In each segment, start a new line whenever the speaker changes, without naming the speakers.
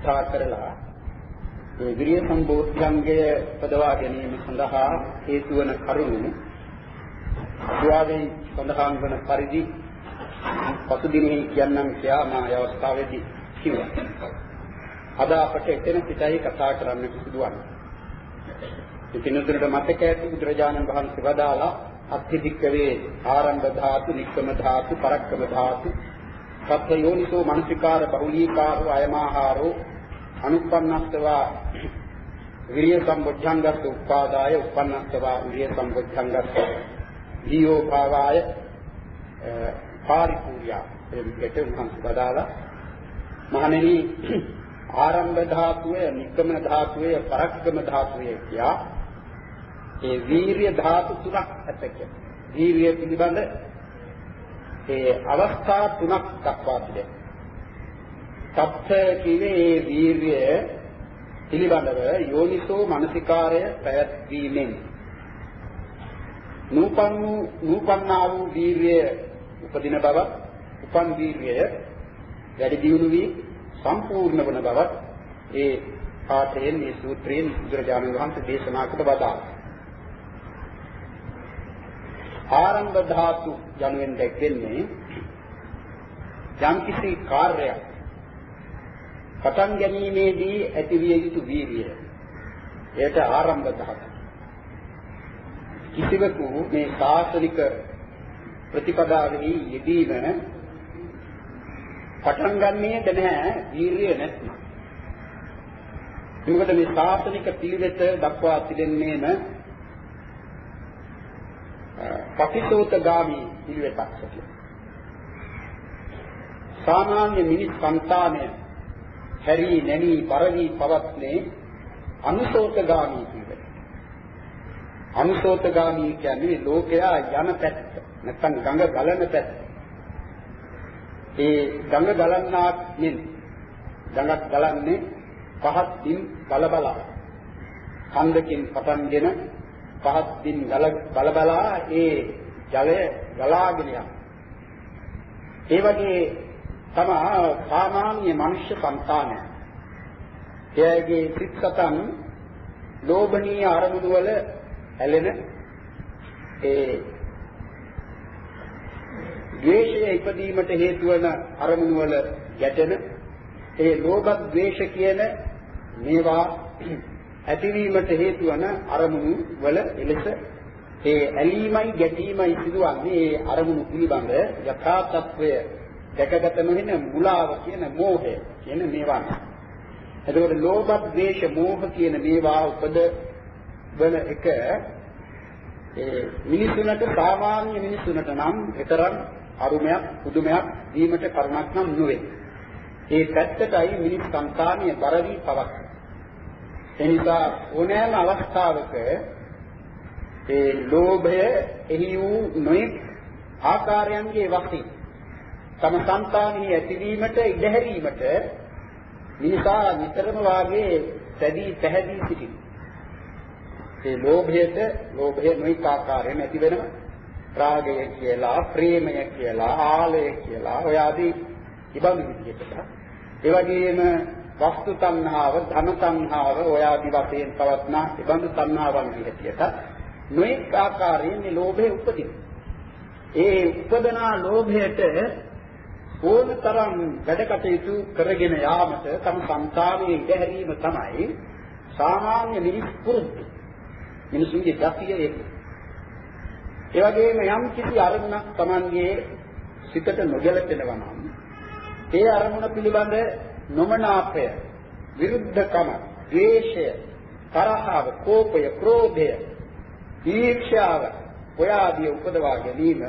උත්සාහ කරලා මේ විරිය සම්බෝධ්‍යංගය පදවා ගැනීම සඳහා හේතු වන කරුණු අභ්‍යාවෙන් සඳහන් වන පරිදි පසු දිනෙහි කියන්නම් කියා මා අවස්ථාවේදී කිව්වා. අද අපට එතන සිටයි කතා කරන්නට සිදුවන්නේ. ඉතිනුතුරට මතක ඇති බුදුරජාණන් වහන්සේ වදාලා අත්‍යධික්කවේ ආරම්භ ධාතු, නික්කම ධාතු, පරක්කම ධාතු, සත්‍ය යෝනිසෝ මනසිකාර බහුලීකාරෝ අයමාහාරෝ අනුප්පන්නස්සවා විරිය සම්බොධ්‍යංගස්ස උපාදාය උප්පන්නස්සවා විරිය සම්බොධ්‍යංගස්ස දීයෝ භාවාය පාරිපූර්යා ඒ විදිහට උන්වහන්සේ වදාලා. මහණෙනි ආරම්භ ධාතුවේ නික්කම ධාතුවේ පරක්කම ධාතුවේ කියා ඒ වීරිය ධාතු තුනක් ඇතක. වීරිය පිළිබඳ ඒ අවස්ථා තුනක් දක්වා තිබෙනවා සත්‍ය කිවේ ඒ වීරිය පිළිබඳව යෝනිසෝ මනසිකාරය පැවැත්වීමෙන් නූපන් නූපන්නා වූ වීරිය උපදින බව උපන් වීරිය වැඩි දියුණු වී සම්පූර්ණ වන බව ඒ පාඨයෙන් මේ සූත්‍රයෙන් බුදුරජාණන් වහන්සේ දේශනා කොට වදාළා. ආරම්භ ධාතු යනුවෙන් දැක්වෙන්නේ යම්කිසි කාර්යයක් පටන් ගැනීමේදී ඇතිවිය යුතු වීර්යය. ඒකට ආරම්භ ධාතු. කිසිවෙකු මේ සාසනික ප්‍රතිපදාවෙහි යෙදීම පටන් ගන්නේද නැහැ වීර්යය නැත්නම්. මොකද මේ සාසනික පිළිවෙත දක්වා තිබෙන්නේම පටිසෝතගාමි පිළිවෙතක් කියලා. සාමාන්‍ය මිනිස් సంతානය හැරි නැමි පරවි පවත්නේ අනුසෝතගාමි පිළිවෙත. අනුසෝතගාමි කියන්නේ ලෝකයා යන පැත්ත නැත්නම් ගඟ ගලන පැත්ත. ඒ ගඟ ගලන්නාක් නෙන් ගඟක් ගලන්නේ පහත් දින් බල බලා කන්දකින් පටන්ගෙන පහත් දින් ගල බල බලා ඒ ජලය ගලාගෙන යන. ඒ වගේ තම සාමාන්‍ය මනුෂ්‍ය సంతානය. එයාගේ සිත් සතන් ලෝභනීය අරමුණු වල ඇලෙන ඒ ද්වේෂය ඉපදීමට හේතු වන අරමුණු වල ගැටෙන ඒ ලෝභ ද්වේෂ කියන මේවා ඇතිවීමට හේතු වන අරමුණු වල එලෙස ඒ ඇලීමයි ගැටීමයි සිදුවන්නේ ඒ අරමුණු පිළිබඳ යථා තත්වය දැකගත නොහෙන මුලාව කියන මෝහය කියන මේවා. එතකොට ලෝභ ද්වේෂ මෝහ කියන මේවා උපද වන එක ඒ මිනිසුන්ට සාමාන්‍ය මිනිසුන්ට නම් විතරක් අරුමයක් පුදුමයක් දීමට කරුණක් නම් නොවේ. ඒ පැත්තටයි මිනිස් සංකාමීය බර වී පවක්. එනිසා ඕනෑම අවස්ථාවක ඒ ලෝභය එහි වූ නොයෙක් ආකාරයන්ගේ වශයෙන් තම సంతානෙහි ඇතිවීමට ඉඩහැරීමට මිනිසා නිතරම වාගේ සැදී පැහැදී සිටිනවා. ඒ ලෝභයට ලෝභය නොයෙක් ආකාරයෙන් ඇති වෙනවා. රාගය කියලා, ප්‍රේමය කියලා, ආලය කියලා ඔය ආදී ඉබඳු විදිහකට. ඒ වගේම වස්තු තණ්හාව, ධන තණ්හාව ඔය ආදී වශයෙන් පවත්නා ඉබඳු තණ්හාවන් විදිහට නොඑක ආකාරයෙන් මේ ලෝභය උපදින. ඒ උපදනා ලෝභයට ඕනතරම් වැඩ කටයුතු කරගෙන යාමට තම సంతානයේ ඉඩහැරීම තමයි සාමාන්‍ය මිනිස් පුරුදු. මිනිසුන්ගේ ගතිය ඒක. ඒ වගේම යම් කිසි අරමුණක් Tamanගේ සිතට නොගැලපෙනවා නම් ඒ අරමුණ පිළිබඳ නොමනාපය, විරුද්ධකම, ද්වේෂය, තරහව, කෝපය, ක්‍රෝධය, ඊර්ෂ්‍යාව ඔය ආදී උපදවා ගැනීම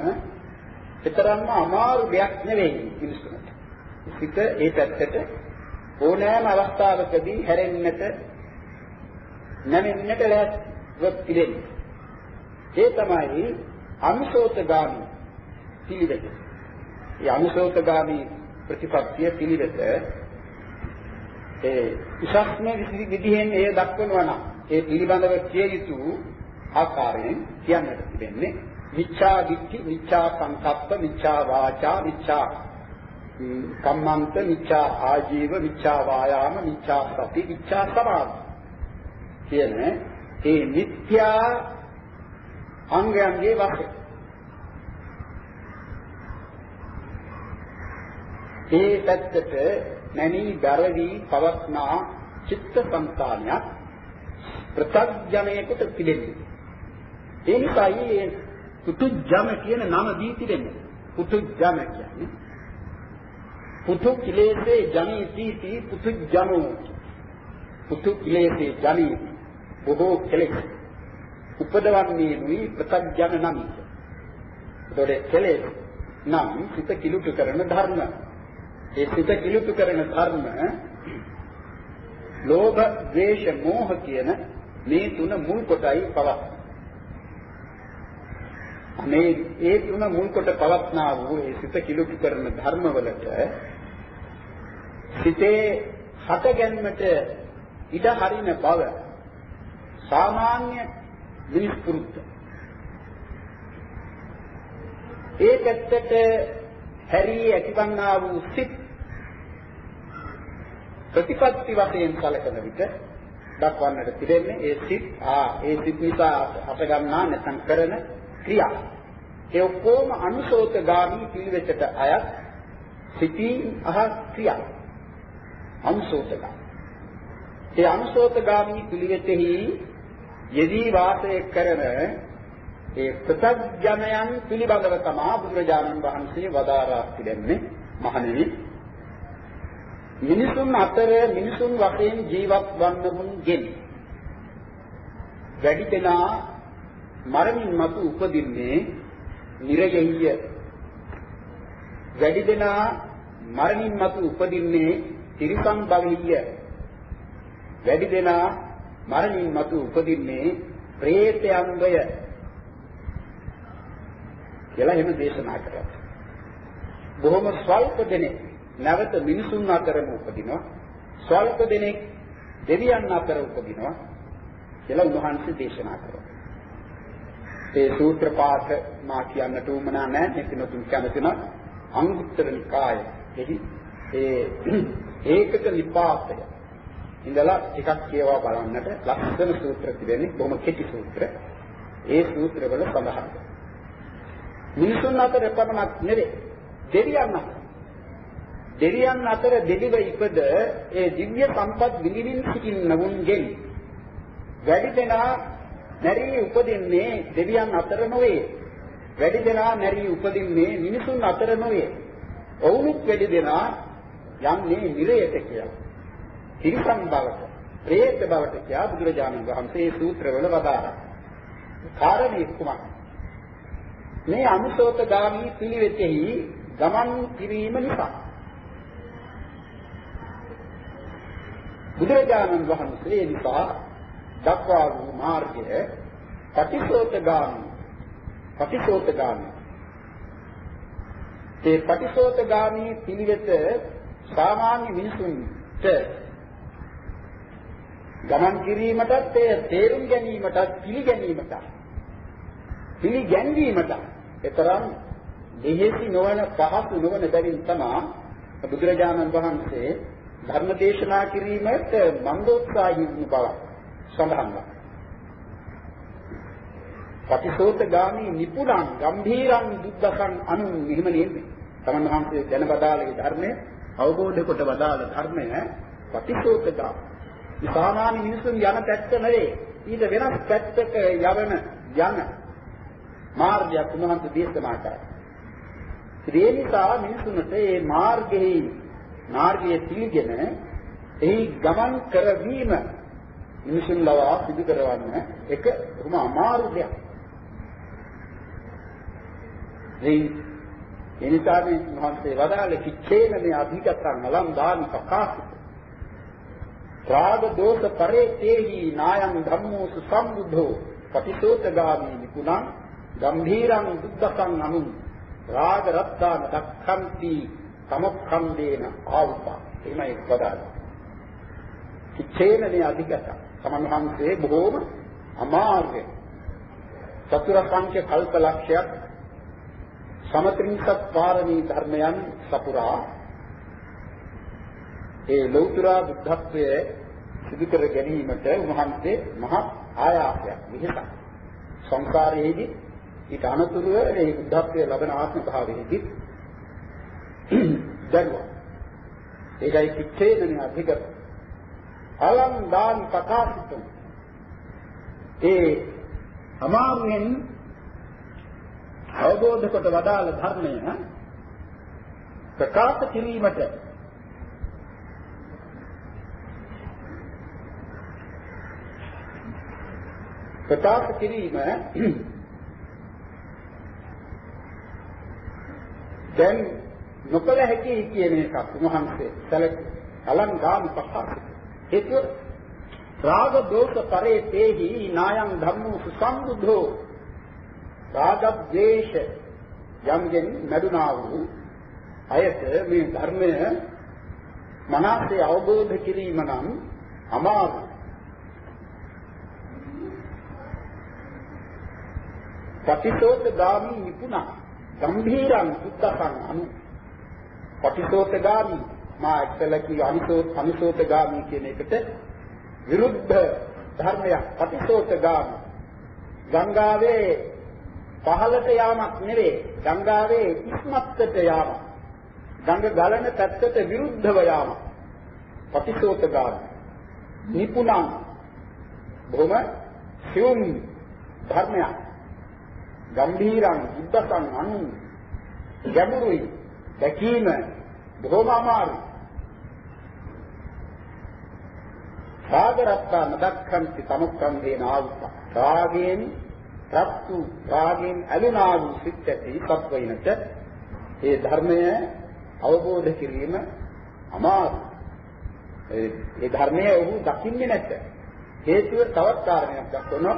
විතරක්ම අමාරු දෙයක් නෙවෙයි මිනිස්සුන්ට. සිත ඒ පැත්තට ඕනෑම අවස්ථාවකදී හැරෙන්නට නැමෙන්නට ලැහැත්ව පිළිෙන්නේ. ඒ තමයි අනුසෝතගාමි පිළිවෙත. ඒ අනුසෝතගාමි ප්‍රතිපත්තිය පිළිවෙත ඒ උසස්ම විදිහෙන් එය දක්වනවා නම් ඒ පිළිබඳව කිය යුතු ආකාරයෙන් කියන්නට තිබෙන්නේ මිච්ඡා දිට්ඨි මිච්ඡා සංකප්ප මිච්ඡා වාචා මිච්ඡා කම්මන්ත මිච්ඡා ආජීව මිච්ඡා වායාම මිච්ඡා සති මිච්ඡා සමාධි කියන ඒ මිත්‍යා අංගයන්ගේ වශයෙන් ඒ පැත්තට නැමී බැරවි පවස්නා චිත්ත සංකාණයක් ප්‍රත්‍යඥයකට පිළිෙන්නේ. ඒ නිසායි මේ පුතුජම කියන නම දී තිබෙන්නේ. පුතුජම කියන්නේ පුතු කිලේසේ ජනීති පුතුජමෝ පුතු කිලේසේ ජනීති බොහෝ කෙලෙස් උපදවන්නේ නුයි ප්‍රත්‍යඥ නමි. ඒතොර කෙලෙස් නම් සිත කිලුට කරන ධර්ම. ඒ සිත කිලුට කරන ධර්ම ලෝභ, ද්වේෂ, මෝහ කියන මේ තුන මුල් කොටයි පවත්. මේ ඒ තුන මුල් කොට පවත්නා වූ ඒ සිත කිලුට කරන ධර්මවලට සිතේ හට ගැනීමට ඉඩ හරින බව සාමාන්‍ය මිනිස් පුරුද්ද. ඒ පැත්තට හැරී ඇතිවන්නා වූ සිත් ප්‍රතිපත්ති වශයෙන් සැලකන විට දක්වන්නට තිබෙන්නේ ඒ සිත් ආ ඒ සිත් නිසා අප ගන්නා නැත්නම් කරන ක්‍රියා. ඒ ඔක්කොම අනුසෝතගාමී පිළිවෙතට අයත් සිතින් අහ ක්‍රියා. අනුසෝතගාමී. ඒ අනුසෝතගාමී පිළිවෙතෙහි යෙදී වාසය කරන ඒ ප්‍රත්‍යඥයන් පිළිබඳව තමයි බුදුරජාණන් වහන්සේ වදාරා තිබෙන්නේ මහණෙනි මිනිසුන් අතර මිනිසුන් වශයෙන් ජීවත් වන්නමුන්ගෙන් වැඩි දෙනා මරණින් මතු උපදින්නේ නිරයෙහිය වැඩි දෙනා මරණින් මතු උපදින්නේ තිරිසන් භවෙහිය වැඩි දෙනා මරණින් මතු උපදින්නේ പ്രേතයන්ගය කියලා එහෙම දේශනා කරා. බොහොම ස්වල්ප දෙනෙක් නැවත මිනිසුන් අතරම උපදිනවා. ස්වල්ප දෙනෙක් දෙවියන් අතර උපදිනවා කියලා උන්වහන්සේ දේශනා කරා. ඒ සූත්‍ර පාඨ මා කියන්නට උවමනා නැහැ. මේක නතුන් කැමතින අංගුත්තර නිකාය. එහි ඒ ඒකක නිපාතය. ඉඳලා ටිකක් කියවා බලන්නට ලස්සන සූත්‍ර තිබෙන්නේ බොහොම කෙටි සූත්‍ර. ඒ සූත්‍රවල සඳහන්. මිනිසුන් අතර පමණක් නෙවේ දෙවියන් අතර දෙවියන් අතර දෙවිව ඉපද ඒ දිව්‍ය සම්පත් විඳින්න සිටින්නවුන්ගෙන් වැඩි දෙනා නැරී උපදින්නේ දෙවියන් අතර නොවේ. වැඩි දෙනා නැරී උපදින්නේ මිනිසුන් අතර නොවේ. ඔවුනුත් වැඩි දෙනා යන්නේ නිරයට කියලා. තිරිසන් බවට, പ്രേත බවට කියා බුදුරජාණන් වහන්සේ සූත්‍රවල වදාළා. කාරණේ කුමක්ද? මේ අනුසෝතගාමී පිළිවෙතෙහි ගමන් කිරීම නිසා බුදුරජාණන් වහන්සේ නිසා දක්වා වූ මාර්ගය පටිසෝතගාමී. පටිසෝතගාමී. ඒ පටිසෝතගාමී පිළිවෙත සාමාන්‍ය මිනිසුන්ට ගමන් කිරීමටත් ඒ තේරුම් ගැනීමටත් පිළිගැනීමටත් පිළිගැන්වීමට එතරම් දෙහෙසි නොවන පහසු නොවන බැවින් තමයි බුදුරජාණන් වහන්සේ ධර්ම දේශනා කිරීමට මන්දෝත්සාහී වූ බව සඳහන් වෙනවා. පටිසෝතගාමී නිපුණං ගම්භීරං දුක්ඛං අනු මෙහිම නෙන්නේ. තමන් වහන්සේ දැන බදාලේ ධර්මය අවබෝධ කොට බදාල ධර්මය පටිසෝතගා. සාමාන්‍ය මිනිසුන් යන පැත්ත නෙවේ. ඊට වෙනස් පැත්තක යවන යන මාර්ගයක් උන්වහන්සේ දේශනා කරා. ඒ නිසා මිනිසුන්ට මේ මාර්ගයේ මාර්ගයේ පිළිගෙන එහි ගමන් කරවීම මිනිසුන් ලවා සිදු කරවන්න එක බොහොම අමාරු දෙයක්. ඒ එනිසා මේ මහන්සේ වදාළ කිච්චේන මේ අධිකතරං නලම් දානි ප්‍රකාශිත. රාග දෝෂ පරේතේහි නායං ධම්මෝ සම්බුද්ධෝ පටිසෝතගාමී නිකුණං ගම්භීරං දුක්ඛං අනුං රාග රත්තාන දක්ඛන්ති සමුක්ඛන්දේන ආවුපා එimai පදාන කිච්චේන මේ අධිගත සමන්හන්සේ බොහෝම අමාර්ගය චතුර සංඛ්‍ය කල්ප ලක්ෂයක් සමත්‍රිංසත් පාරමී ධර්මයන් සපුරා ඒ ලෞතර බුද්ධත්වය සිදු කර ගැනීමට උන්වහන්සේ මහ ආයාසයක් විහිසක්. සංසාරයේදී ඊට අනතුරුව මේ බුද්ධත්වයේ ලබන ආත්ම භාවයේදී දරුවා ඒකයි කිච්ඡේදන අධික අලං දාන ප්‍රකාශිතුම් ඒ අමාරුවෙන් අවබෝධ කොට වදාළ ධර්මය ප්‍රකාශ කිරීමට ප්‍රකාශ කිරීම දැන් නොකල හැකි කියන එකක් උන්වහන්සේ සැලක. අලංගාමි පහක් හේතුව රාග දෝෂ පරේතේහි නායං ධම්මෝ සුසම්බුද්ධෝ. රාග ද්වේෂ යම්ගෙන් නැදුනා වූ අයත මේ ධර්මය මනසේ අවබෝධ කිරීම නම් අමාරු. පටිසෝත ගාමි නිපුණා. ගම්භීරං සුත්තසං අනු. පටිසෝත ගාමි. මා එක්සල කී අනිසෝත අනිසෝත ගාමි කියන එකට විරුද්ධ ධර්මයක් පටිසෝත ගාමි ගංගාවේ පහළට යාමක් නෙවේ. ගංගාවේ ඉස්මත්තට යාමක්. ගඟ ගලන පැත්තට විරුද්ධව යාමක්. පටිසෝත ගාමි නිපුණං. බොහොම සියුම් ධර්මයක්. ගම්භීරං ඉද්දසං අනු ගැඹුරුයි දැකීම බොහොම අමාරුයි. රාගරත්තා නදක්ඛන්ති සමුක්ඛන්දේන ආවුප රාගයෙන් රත්තු රාගයෙන් ඇලුනා වූ සිත් ඇති සත්වයිනට ඒ ධර්මය අවබෝධ කිරීම අමාරුයි ඒ ධර්මය ඔහු දකින්නේ නැත. හේතුව තවත් කාරණයක් දක්වනවා.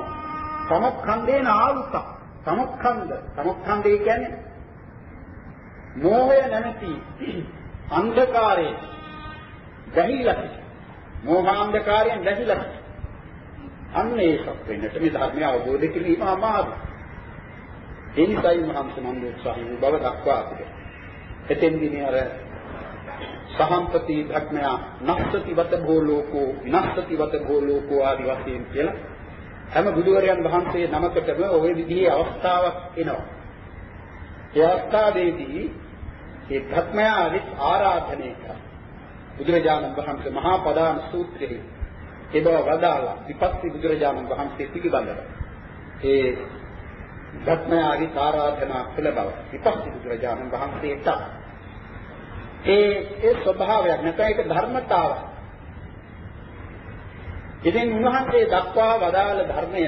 සමුක්ඛන්දේන ආවුප සමුක්ඛන්ද. සමුක්ඛන්දේ කියන්නේ මෝහය නැමැති අන්ධකාරයේ දැහිලා මෝහාන්ධකාරයෙන් දැහිලා අන්න ඒකක් වෙන්නට මේ ධර්මය අවබෝධ කිරීම අමාරුයි. ඒ නිසායි මහම්ස මන්ද උත්සාහී වූ බව දක්වා තිබෙනවා. එතෙන්දී මේ අර සහම්පති ධර්මයා නස්සති වත භෝ ලෝකෝ විනස්සති වත භෝ ලෝකෝ ආදි වශයෙන් කියලා හැම බුදුවරයන් වහන්සේ නමකටම ওই විදිහේ අවස්ථාවක් එනවා. ඒ අවස්ථාවේදී ඒ ධර්මයාවිත් ආරාධනය කරා. බුදුරජාණන් වහන්සේ මහා පදාන සූත්‍රයේ ඒ බව වදාලා විපස්සී බුදුරජාණන් වහන්සේ පිළිබඳව. ඒ ධර්මයාවිත් ආරාධනා කළ බව විපස්සී බුදුරජාණන් වහන්සේට ඒ ඒ ස්වභාවයක් නැත්නම් ඒක ධර්මතාවක්. ඉතින් උන්වහන්සේ දක්වා වදාළ ධර්මය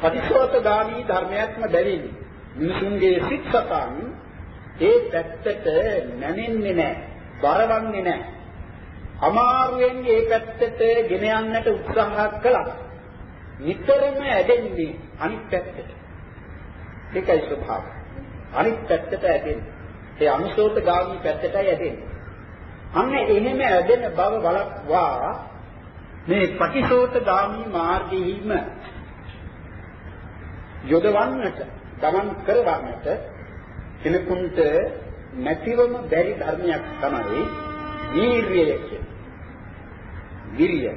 පටිසෝතගාමී ධර්මයක්ම බැවින් මිනිසුන්ගේ සිත් සතන් ඒ පැත්තට නැනෙන්නේ නැහැ, බරවන්නේ නැහැ. අමාරුවෙන් ඒ පැත්තට ගෙන යන්නට උත්සාහ කළා. නිතරම ඇදෙන්නේ අනිත් පැත්තට. ඒකයි ස්වභාවය. අනිත් පැත්තට ඇදෙන්නේ. ඒ අනුසෝතගාමී පැත්තටයි ඇදෙන්නේ. අන්න එහෙම ඇදෙන බව වළක්වා මේ පටිසෝතගාමී මාර්ගයේම යොදවන්නට ගමන් කරවන්නට කෙනෙකුට නැතිවම බැරි ධර්මයක් තමයි වීරිය කියන්නේ. විරිය.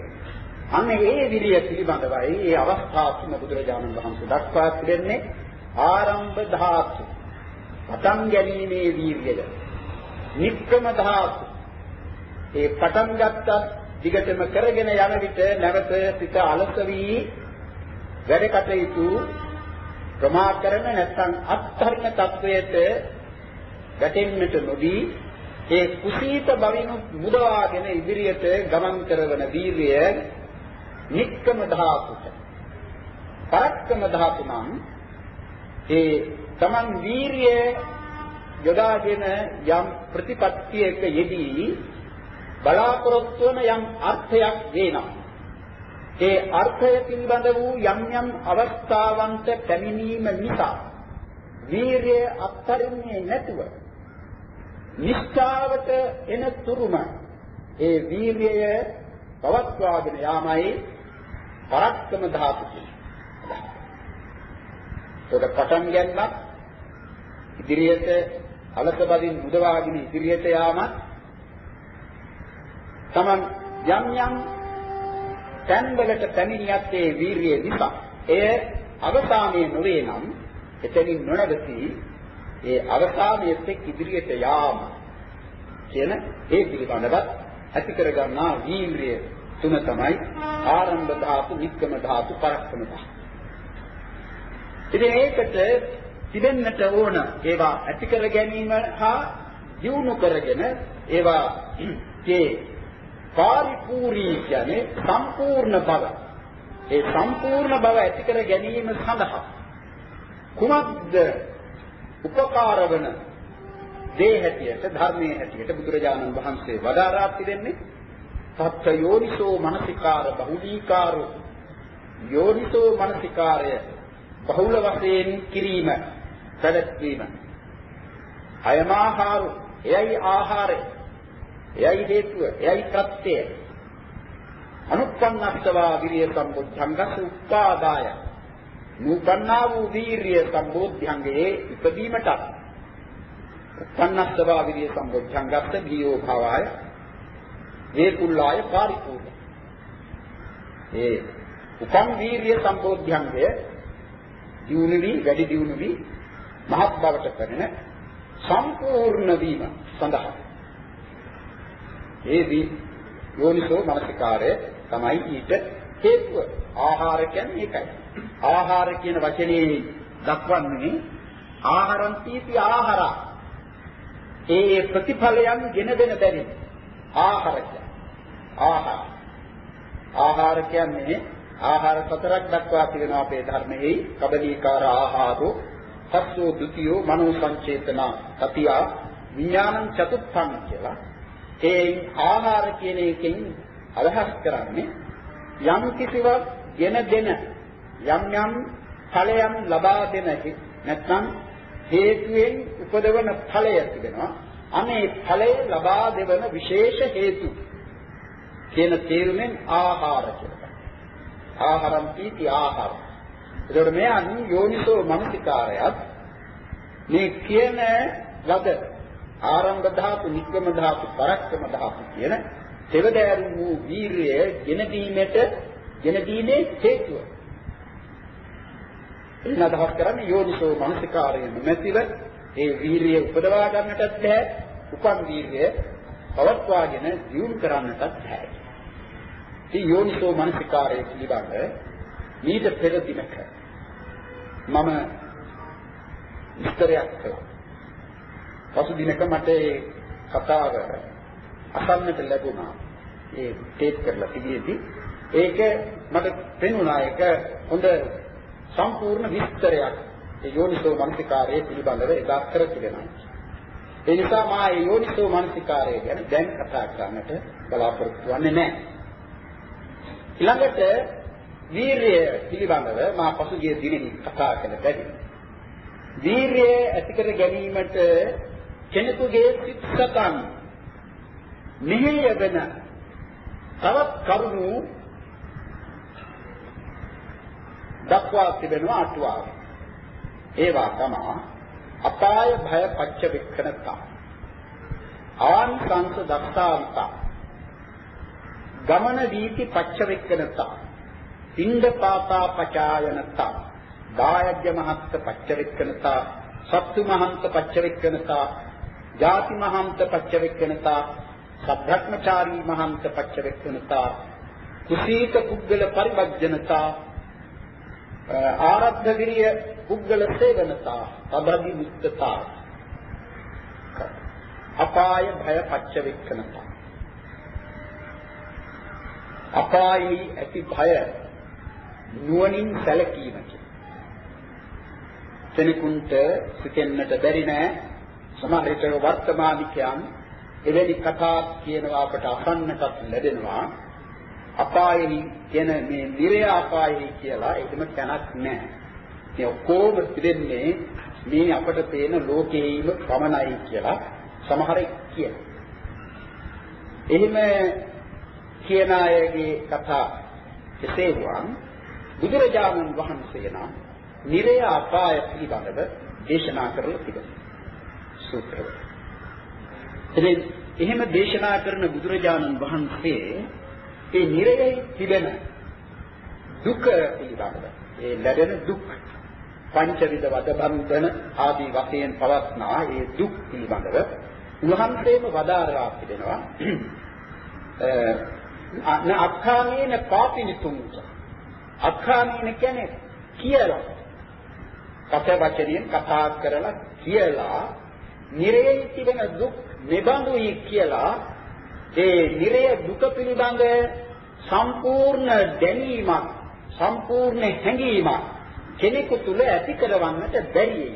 අන්න ඒ විරිය පිළිබඳවයි මේ අවස්ථාවකින් බුදුරජාණන් වහන්සේ දක්වා තිබෙන්නේ ආරම්භ ධාතු. පටන් ගැනීමේ වීරියද. නික්කම ධාතු. ඒ පටන් ගත්තත් දිගටම කරගෙන යන විට නැවත සිත අලස වී වැඩ කටයුතු ප්‍රමා කරන නැත්නම් අත්හරින තත්වයට වැටෙන්නට නොදී ඒ කුසීත බවින් මුදවාගෙන ඉදිරියට ගමන් කරන වීරිය නික්කම ධාතුට පරක්කම ධාතු නම් ඒ තමන් වීරිය යොදාගෙන යම් ප්‍රතිපත්තියක යෙදී බලාපොරොත්තු වන යම් අර්ථයක් වෙනවා. ඒ අර්ථය පිළිබඳ වූ යම් යම් අවස්ථාවන්ට පැමිණීම නිසා වීරිය අත්තරින්නේ නැතුව නිෂ්ඨාවට එන තුරුම ඒ වීරිය පවත්වාගෙන යාමයි පරක්කම ධාතු කියන්නේ. ඒක පටන් ගන්නත් ඉදිරියට අලස බදින් මුදවාගෙන ඉදිරියට යාමත් Taman යම් යම් තැන්වලට පැමිණියත් ඒ වීරිය නිසා එය අවසානයේ නොවේ නම් එතනින් නොනවති ඒ අවසානයේ තෙක් ඉදිරියට යාම කියන ඒ පිළිබඳවත් ඇති කරගන්නා වීරිය තුන තමයි ආරම්භ ධාතු, නික්කම ධාතු, පරක්කම ධාතු. ඉතින් ඒකට තිබෙන්නට ඕන ඒවා ඇති කර ගැනීම හා දියුණු කරගෙන ඒවා ඒ පරිපූර්ණී කියන්නේ සම්පූර්ණ බව. ඒ සම්පූර්ණ බව ඇති කර ගැනීම සඳහා කුමක්ද උපකාර වන දේ හැටියට ධර්මයේ හැටියට බුදුරජාණන් වහන්සේ වදාරා තිබෙන්නේ සත්‍ය යෝනිසෝ මනසිකාර බහුලීකාරෝ. යෝනිසෝ මනසිකාරය බහුල වශයෙන් කිරීම පැවැත්වීම. අයමාහාරු එයයි ආහාරය එයයි හේතුව එයයි ප්‍රත්‍යය. අනුප්පන්නස්සවා විරිය සම්බුද්ධංගස උපාදාය. නූපන්නා වූ වීරිය සම්බෝධ්‍යංගයේ ඉපදීමට උපන්නස්සවා විරිය සම්බෝධ්‍යංගස්ස බියෝ භාවය හේතුල්ලාය පරිපූර්ණ. ඒ උපන් වීරිය සම්බෝධ්‍යංගය දියුණු වී වැඩි දියුණු වී මහත් බවට කරන සම්පූර්ණ වීම සඳහා. ඒ වී යෝනිසෝ මනසිකාරය තමයි ඊට හේතුව. ආහාර කියන්නේ ඒකයි. ආහාර කියන වචනේ දක්වන්නේ ආහාරං තීති ආහාර. ඒ ප්‍රතිඵලයන් ගෙන දෙන බැරි ආහාර ආහාර. ආහාර කියන්නේ ආහාර සතරක් දක්වා තිබෙනවා අපේ ධර්මයේ කබලීකාර ආහාරෝ සත්‍යෝ ဒ ුතියෝ මනෝ සංචේතන තතියා විඥානං චතුත්ථං කියලා. ඒ ආහාර කියන එකෙන් අදහස් කරන්නේ යම් කිසිවක් ගෙන දෙන යම් යම් ඵලයන් ලබා දෙන නැත්නම් හේතුයෙන් උපදවන ඵලය තිබෙනවා අනේ ඵලය ලබා දෙවන විශේෂ හේතු කියන තේරුමෙන් ආහාර කියලා. ආහාරම් පීති ආහාර. ඒකට මේ අනු යෝනිසෝ මනසිකාරයත් මේ කියන ලද ආරම්භ ධාතු, නික්කම ධාතු, පරක්කම ධාතු කියන තෙවදෑරුම් වූ වීරිය ගෙන දීමට ගෙන දීමේ හේතුව. එන්න අදහස් කරන්නේ යෝනිසෝ මනසිකාරයෙන් නැතිව ඒ වීරිය උපදවා ගන්නටත් බෑ, උපන් වීරිය පවත්වාගෙන දියුණු කරන්නටත් බෑ. මේ යෝනිසෝ මනසිකාරය පිළිබඳ ඊට පෙර දිනක මම විස්තරයක් කළා. පසු දිනක මට ඒ කතාව අසන්නට ලැබුණා. ඒ ටේප් කරලා තිබියදී ඒක මට පෙනුණා ඒක හොඳ සම්පූර්ණ විස්තරයක් ඒ යෝනිසෝ මනසිකාරයේ පිළිබඳව එදා කර තිබෙනවා. ඒ නිසා මා ඒ යෝනිසෝ මනසිකාරය ගැන දැන් කතා කරන්නට බලාපොරොත්තු වෙන්නේ නැහැ. ඊළඟට වීරිය පිළිබඳව මා පසුගිය දිනෙදි කතා කළ බැරි. වීරිය ඇති කර ගැනීමට කෙනෙකුගේ සිත් සතන් මෙහෙය වෙන තවත් කරුණු දක්වා තිබෙනවා අටුවාවේ. ඒවා තමයි අපාය භය පච්ච වික්ඛණතා. ආනිසංස දක්ෂාවිතා. ගමන වීති පච්ච වික්ඛණතා. පින්ඩ පාතා පචායනතා. දායජ්‍ය මහත්ත පච්ච වික්ඛණතා. සත්තු මහන්ත පච්ච වික්ඛණතා. ජාති මහන්ත පච්ච වික්ඛණතා. සබ්‍රක්‍මචාරී මහන්ත පච්ච වික්ඛණතා. කුසීත පුද්ගල පරිවර්ජනතා ආරද්ධ විරිය පුද්ගල සේවනතා තබදි මුක්තතා අපාය භය පච්ච වික්කනතා අපායේ ඇති භය නුවණින් සැලකීමකි. කෙනෙකුට සිතෙන්නට බැරි නෑ. සමහර විට වර්තමානිකයන් එවැනි කතා කියනවා අපට අහන්නටත් ලැබෙනවා. අපායෙහි කියන මේ නිරය අපායෙහි කියලා ඒකම තැනක් නැහැ. මේ ඔක්කොම තිබෙන්නේ මේ අපට පේන ලෝකෙහිම පමණයි කියලා සමහරෙක් කියනවා. එහෙම කියන අයගේ කතා කෙසේ වුවන් බුදුරජාණන් වහන්සේ නම් නිරය අපාය පිළිබඳව දේශනා කරලා තිබෙනවා. සූත්‍රවල. ඉතින් එහෙම දේශනා කරන බුදුරජාණන් වහන්සේ ඒ නිරයේ තිබෙන දුක පිළිබඳව. ඒ ලැබෙන දුක් පංචවිද වදබන්ධන ආදී වශයෙන් පවත්නා ඒ දුක් පිළිබඳව උන්වහන්සේම වදාරා තිබෙනවා න අක්ඛාමේන පාපිනිතුංච අක්ඛාමේන කියන්නේ කියලා. කත වචනයෙන් කතා කරලා කියලා නිරයේ තිබෙන දුක් නිබඳුයි කියලා ඒ නිරය දුක පිළිබඳ සම්පූර්ණ දැනීමක් සම්පූර්ණ හැඟීමක් කෙනෙකු තුල ඇති කරවන්නට බැරි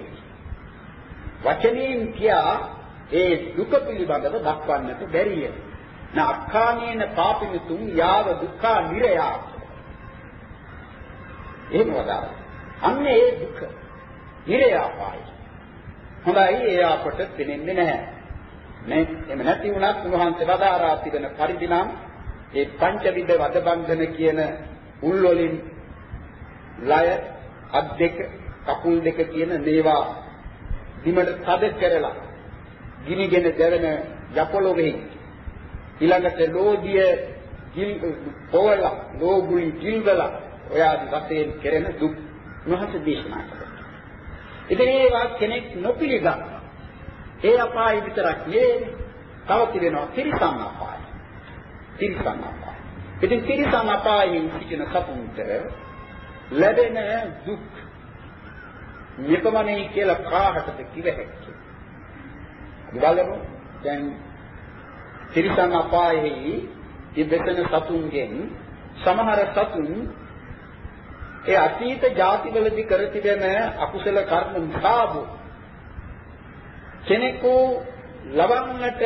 වචනයෙන් කියා ඒ දුක පිළිබඳව දක්වන්නට බැරිය. නක්ඛානේන පාපිනුතුම් යාව දුක්ඛ නිරයා. එහෙම වදා. අන්න ඒ දුක නිරයාපයි. හොඳයි ඒ අපට පෙනෙන්නේ නැහැ. මේ එම නැති වුණත් උන්වහන්සේ වදාරා තිබෙන පරිදි නම් ඒ පංචවිද වදබන්ධන කියන උල් වලින් ලය අත් දෙක කකුල් දෙක කියන මේවා බිමට තද කරලා ගිනිගෙන දැවෙන යපොළොවේ ඊළඟට ලෝධිය ජිල් පොවල ලෝගුයි ජිල්වල ඔය ආදි වශයෙන් කෙරෙන දුක් නොහස දේශනා කළා. ඉතින් ඒවා කෙනෙක් නොපිළිගන්න. ඒ අපාය විතරක් නෙවෙයි. තව තිබෙනවා තිරිසන් අපාය. තිරිසන් අපාය. ඉතින් තිරිසන් අපායේ සිටින සතුන්ට ලැබෙන දුක් මෙපමණයි කියලා කාටද කිව හැකියි. බලමු දැන් තිරිසන් අපායෙහි තිබෙන සතුන්ගෙන් සමහර සතුන් ඒ අතීත ಜಾතිවලදී කර තිබෙන අකුසල කර්ම නිසාබු කෙනෙකු ලබන්නට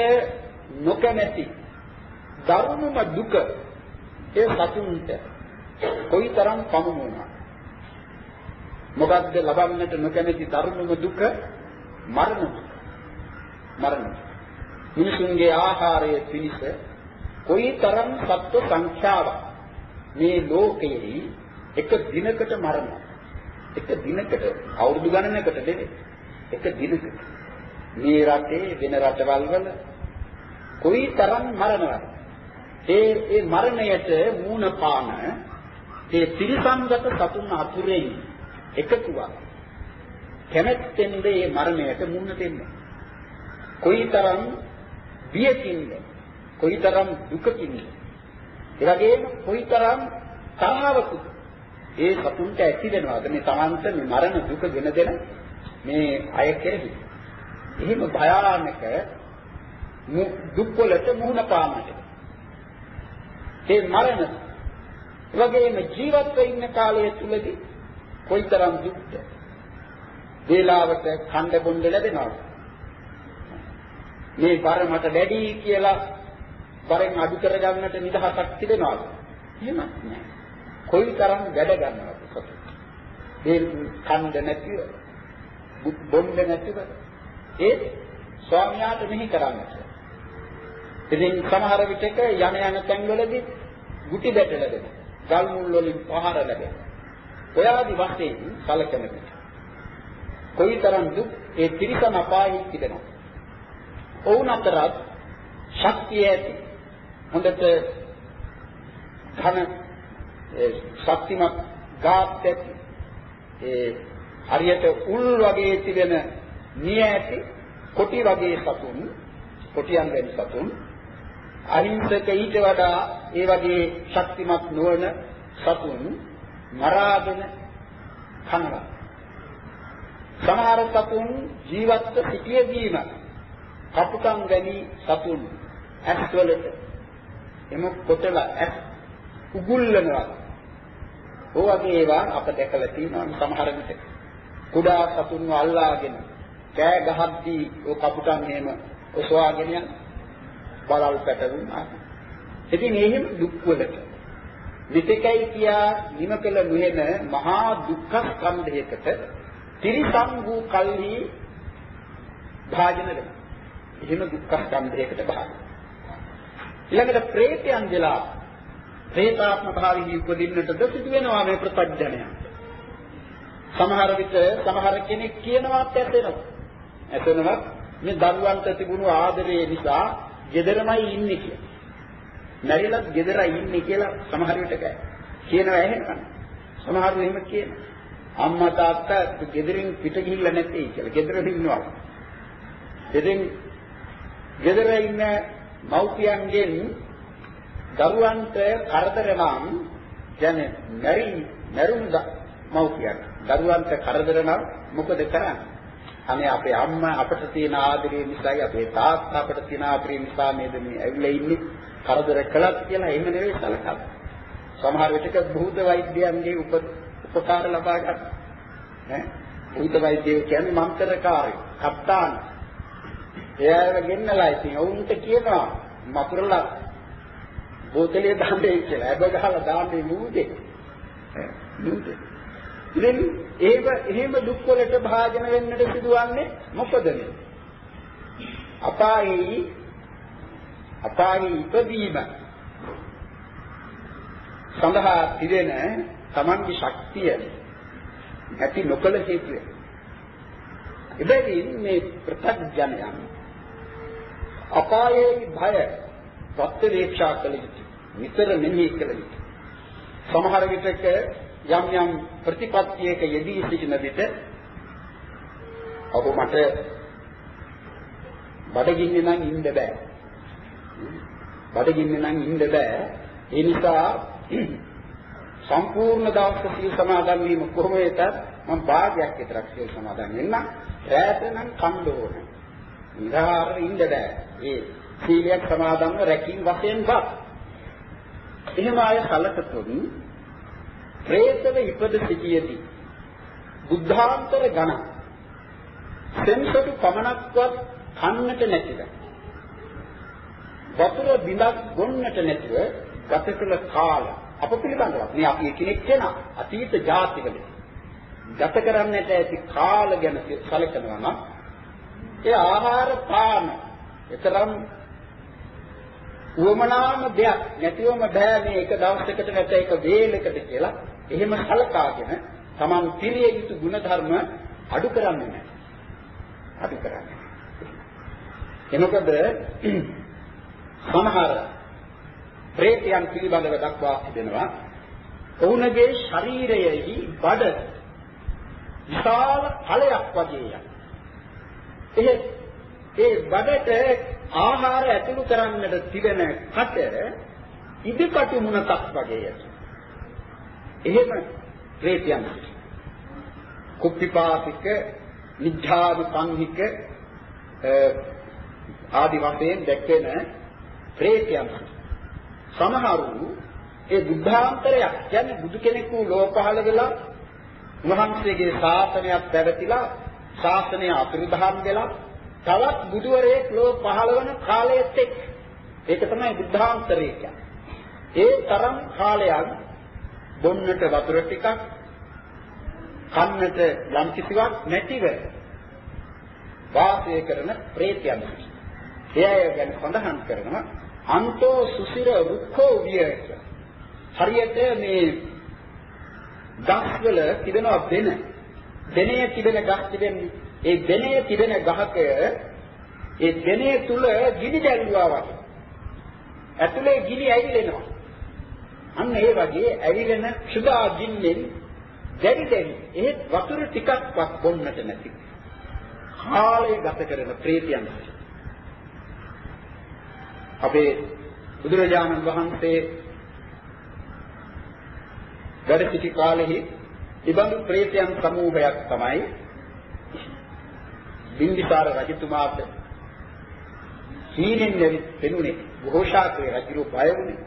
නොකමැති දරුණුම දුක ඒ සතුන්ට කොයිතරම් පමුණුණා. මොකද්ද ලබන්නට නොකමැති දරුණුම දුක? මරණ දුක මරණ මිනිසුන්ගේ ආහාරයේ පිණිස කොයිතරම් සත්ව සංඛ්‍යාවක් මේ ලෝකයේ එක දිනකට මරණ එක දිනකට අවුරුදු ගණනකට දෙන්නේ එක දිනකට. මේ රටේ වෙන රටවල් වල කොයිතරම් මරණවද ඒ ඒ මරණයට මූණ පාන ඒ ත්‍රිසංගත සතුන් අතුරෙන් එකතුවක්. කැමැත්තෙන්ද මේ මරණයට මූණ දෙන්නේ. කොයිතරම් බියකින්ද කොයිතරම් දුකකින්ද. ඒ වගේම කොයිතරම් තරහවකුද ඒ සතුන්ට ඇති වෙනවාද? මේ තමන්ට මේ මරණ දුක ගෙන දෙන මේ අය කෙරෙහි. එහෙම භයානක දුක්වලට මුහුණ පාන්නට ඒ මරණ වගේම ජීවත් වෙ ඉන්න කාලය තුලදී කොයිතරම් දුක්ද වේලාවට කණ්ඩ බොණ්ඩ ලැබෙනවද මේ බර මට වැඩි කියලා බරෙන් අඩු කරගන්නට නිදහසක් තිබෙනවද? එහෙමත් නෑ. කොයිතරම් වැඩ ගන්නවද සතුට? මේ කන්ද නැතිව, බොණ්ඩ නැතිව ඒ ස්වාමියාට මෙහි කරන්නට. ඉතින් සමහර විටක යන යන තැන්වලදී ගුටි බැට ලැබෙනවා. ගල් මුල් වලින් පහර ලැබෙනවා. ඔය ආදි වශයෙන් සැලකෙන විට කොයිතරම් දුක් ඒ ත්‍රිසම අපායෙහි තිබෙනවා. ඔවුන් අතරත් ශක්තිය ඇති හොඳට ඝන ශක්තිමත් ගාත් ඇති ඒ හරියට උල් වගේ තිබෙන නිය ඇති කොටි වගේ සතුන් කොටියන් වැනි සතුන් අහිංසක ඊට වඩා ඒ වගේ ශක්තිමත් නොවන සතුන් මරාගෙන කනවා සමහර සතුන් ජීවත්ව සිටියදීම කපුටන් වැනි සතුන් ඇස්වලට එම කොටල ඇස් උගුල්ලනවා. ඕවගේ ඒවා අප දැකලා තියෙනවා සමහර විට. කුඩා සතුන්ව අල්ලාගෙන කෑ ගහද්දී ਉਹ කපුටන් එහෙම ඔසවාගෙන යන බලල් පැටවුන් ආදී. ඉතින් එහෙම දුක්වලට විතකයි කියා නිම කළ නොහෙන මහා දුක්ඛ ස්කන්ධයකට ත්‍රිසං වූ කල්හි භාජන වෙනවා. එහෙම දුක්ඛ ස්කන්ධයකට බහයි. ඊළඟට ප්‍රේතයන් දෙලා ප්‍රේතාත්ම භාවයේ උපදින්නටද සිදු වෙනවා මේ ප්‍රත්‍යඥය. සමහර විට සමහර කෙනෙක් කියනවා ඇතෙනවා. ඇතෙනවා මේ දරුවන්ට තිබුණු ආදරය නිසා ගෙදරමයි ඉන්නේ කියලා. මැරිලත් ගෙදරයි ඉන්නේ කියලා සමහර විට කියනවා එහෙනම්. සමහරව එහෙම කියනවා. අම්මා තාත්තා ගෙදරින් පිට ගිහිල්ලා නැtei කියලා. ගෙදරම ඉන්නවා. ඉතින් ගෙදර ඉන්න මව්පියන්ගෙන් දරුවන්ට කරදර නම් කියන්නේ මැරි මැරුණ මව්පියන් දරුවන්ට කරදර නම් මොකද කරන්නේ? අනේ අපේ අම්මා අපට තියෙන ආදරය නිසායි අපේ තාත්තා අපට තියෙන ආදරය නිසා නේද මේ ඇවිල්ලා ඉන්නේ කරදර කළත් කියලා එහෙම නෙවෙයි සලකන්නේ. සමහර විටක භූත වෛද්‍යයන්ගේ උප උපකාර ලබා ගන්න. ඈ භූත වෛද්‍යය කියන්නේ මන්ත්‍රකාරය, කප්තාන්. එයාව ගෙන්නලා ඉතින් වුන්ට කියනවා මතුරුලා බෝතලේ දාන්නේ කියලා. ඇබ ගහලා දාන්නේ මූදේ. මූදේ. ඉතින් ඒක එහෙම දුක් වලට භාජන වෙන්නට සිදුවන්නේ මොකද මේ? අපායේ අපායේ ඉපදීම සඳහා පිරෙන තමන්ගේ ශක්තිය ඇති නොකල හේතුව. එබැවින් මේ ප්‍රත්‍යඥයන් අපායේ භය ප්‍රත්‍යවේක්ෂා කළ යුතුයි. නිතර මෙනෙහි කළ යුතුයි. සමහර විටක යම් යම් ප්‍රතිපත්තියක යෙදී සිටින විට ඔබ මට බඩගින්නේ නම් ඉන්න බෑ. බඩගින්නේ නම් ඉන්න බෑ. ඒ නිසා සම්පූර්ණ දවස් සීල් සමාදන් වීම කොහොම වෙතත් මම භාගයක් විතරක් සීල් සමාදන් වෙන්නම්. රැට නම් කන්න ඕනේ. නිරාර ඉන්න බෑ. ඒ සීලයක් සමාදන්ව රැකීම වශයෙන් වත්. එහෙම ආය සලකතුන් പ്രേතව ඉපද සිටියේදී බුද්ධාන්තර ගණ සෙන්සතු පමණක්වත් කන්නට නැතිව වතුර බිඳක් ගොන්නට නැතිව ගත කළ කාල අප පිළිබඳව මේ අපි එකිනෙක කෙනා අතීත ජාතිවල ගත කරන්නට ඇති කාල ගැන සැලකනවා නම් ඒ ආහාර පාන එතරම් උවමනාම දෙයක් නැතිවම බෑ මේ එක දවසකට නැත එක වේලකට කියලා එහෙම සලකාගෙන Taman පිළිය යුතු ಗುಣධර්ම අඩු කරන්නේ නැහැ. අඩු කරන්නේ. එනකොද සමහර ප්‍රේතයන් පිළිබඳව දක්වා තිබෙනවා ඔවුන්ගේ ශරීරයෙහි බඩ විශාල කලයක් වගේ යන. ඒ ඒ බඩට ආහාර ඇතුළු කරන්නට තිබෙන කට ඉදිකටු මුණක් වගේ යන. එහෙම ප්‍රේතයන් කුප්පිපාතික නිද්ධාන සංහික ආදි වශයෙන් දැක්වෙන ප්‍රේතයන් සමහරු ඒ බුද්ධාන්තරයක් කියන්නේ බුදු කෙනෙකු ලෝක පහළ වෙලා උන්වහන්සේගේ ශාසනයක් පැවතිලා ශාසනය අතුරුදහන් වෙලා තවත් බුදුවරයෙක් ලෝක පහළ වන කාලයේත් එක් ඒක තමයි බුද්ධාන්තරය කියන්නේ. ඒ තරම් කාලයක් බොන්නට වතුර ටිකක් කන්නට යම් කිසිවක් නැතිව වාසය කරන ප්‍රේතයන්. එයය ගැන සඳහන් කරනවා අන්තෝ සුසිර රුක්ඛෝ විය හරියට මේ ගස්වල තිබෙන දෙන දෙනේ තිබෙන ගස් තිබෙන්නේ. ඒ දෙනේ තිබෙන ගහක ඒ දෙනේ තුල ගිනි දැල්ුවා වගේ. ඇතුලේ ගිනි ඇවිලෙනවා. අන්න ඒ වගේ ඇවිලෙන සුදා ගින්නෙන් දැරි දැරි එහෙත් වතුර ටිකක්වත් බොන්නට නැති කාලය ගත කරන ප්‍රේතයන් අපේ බුදුරජාණන් වහන්සේ වැඩ සිටි කාලෙහි ඉබඳු ප්‍රේතයන් සමූහයක් තමයි බිම්බිසාර රජතුමාට හීනෙන් පෙනුනේ ഘോഷාකේ රජු බය වුණේ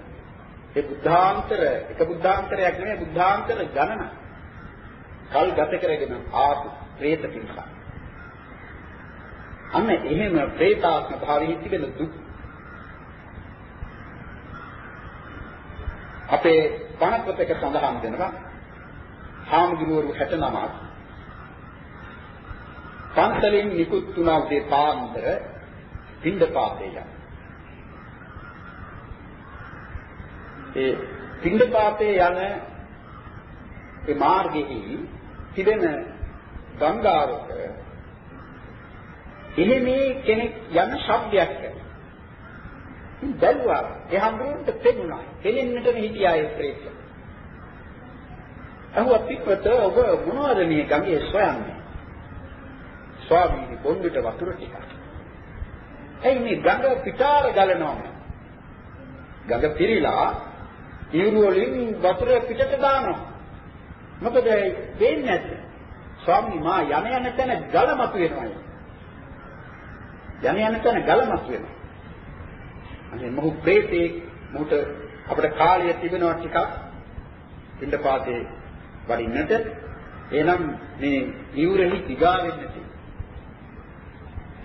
ඒ බුද්ධාන්තර එක බුද්ධාන්තරයක් නෙමෙයි බුද්ධාන්තර ගණන. කල් ගත කරගෙන ආපු പ്രേත පිරිසක්. අන්න එහෙම പ്രേතාත්ම භාවයේ තිබෙන දුක් අපේ බණපතක සඳහන් වෙනවා හාමුදුරුවරු 69ක් පන්සලින් නිකුත් වුණා උදේ පාන්දර පින්ඩපාතේ යනවා ඒ පින්ඩපාතේ යන ඒ මාර්ගෙහි තිබෙන ගංගාවක එහෙමේ කෙනෙක් යන ශබ්දයක් ඇති. බැලුවා. ඒ හම්බුන්ට පෙන්ුණා. පෙනෙන්නටම හිටියා ඒ ප්‍රේතය. අහුව පිටපත ඔබ මොනවද මේ ගඟේ සොයන්නේ? ස්වාමීනි බොන්ඩට වතුර ටිකක්. එයි මේ ගඟ පිටාර ගලනවා. ගඟ පිරීලා ඉවුරු වලින් වතුර පිටට දානවා. මොකද වෙන්නේ නැද්ද? ස්වාමී මා යන යන තැන ගල මතුවෙනවා. යන යන තැන ගල මතුවෙනවා. අනේ මොහු ප්‍රේතේ මොහුට අපිට කාලය තිබෙනවා ටිකක් පිටපාතේ වඩින්නට එනම් මේ ඉවුරෙහි දිගා වෙන්නට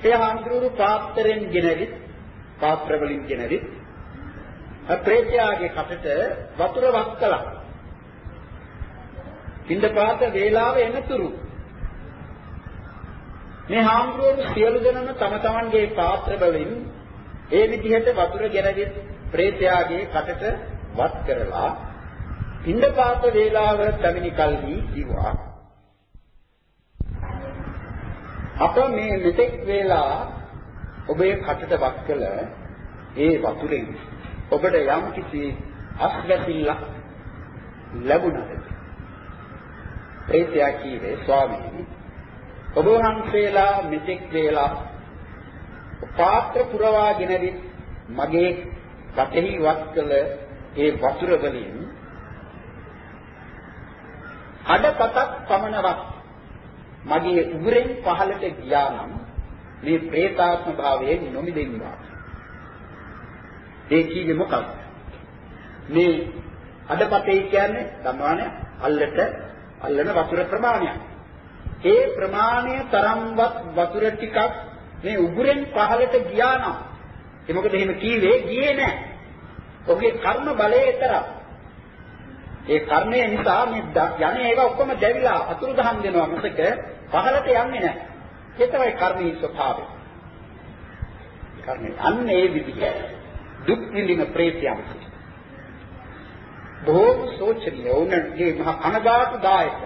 ඒ හාමුදුරුවෝ පාත්‍රයෙන් ගෙනවිත් පාත්‍ර වලින් ගෙනවිත් ප්‍රේතයාගේ කටට වතුර වක් කළා. පින්දපාත වේලාව එනතුරු මේ හාමුදුරුවෝ සියලු දෙනාම තම තමන්ගේ පාත්‍ර වලින් ඒ විදිහට වතුර ගෙනවිත් ප්‍රේතයාගේ කටට වත් කරලා පින්දපාත වේලාව පැමිණි කල්හි කිව්වා අප මේ මෙතෙක් වේලා ඔබේ කටට වත් කළ ඒ වතුරෙන් ඔබට යම් කිසි අස්වැසිල්ලක් ලැබුණද? ප්‍රේතයා කීවේ ස්වාමීනි ඔබ වහන්සේලා මෙතෙක් වේලා පාත්‍ර පුරවාගෙනදි මගේ ගතෙහි වත් කළ ඒ වතුර වලින් අඩපතක් පමණවත් මගේ උගුරෙන් පහළට ගියා නම් මේ പ്രേතාත්ම භාවයෙන් නොමිදෙන්නවා. ඒ කියේ මොකක්ද? මේ අඩපතේ කියන්නේ ධම්මානේ අල්ලට අල්ලන වතුර ප්‍රමාණයක්. ඒ ප්‍රමාණය තරම්වත් වතුර ටිකක් මේ උගුරෙන් පහළට ගියා නම් ඒ මොකද එහෙම කීවේ ගියේ නැහැ. ඔහුගේ කර්ම බලයේ තරම් ඒ කර්මය නිසා මේ යන්නේ ඒවා ඔක්කොම දැවිලා අතුරුදහන් වෙනවා මිසක පහළට යන්නේ නැහැ. ඒ තමයි කර්මයේ ස්වභාවය. කර්මය අන්න ඒ විදිහට දුක් විඳින ප්‍රේතයන් බොහෝම සෝචනීය උන්ගේ මහ කනගාටු දායක.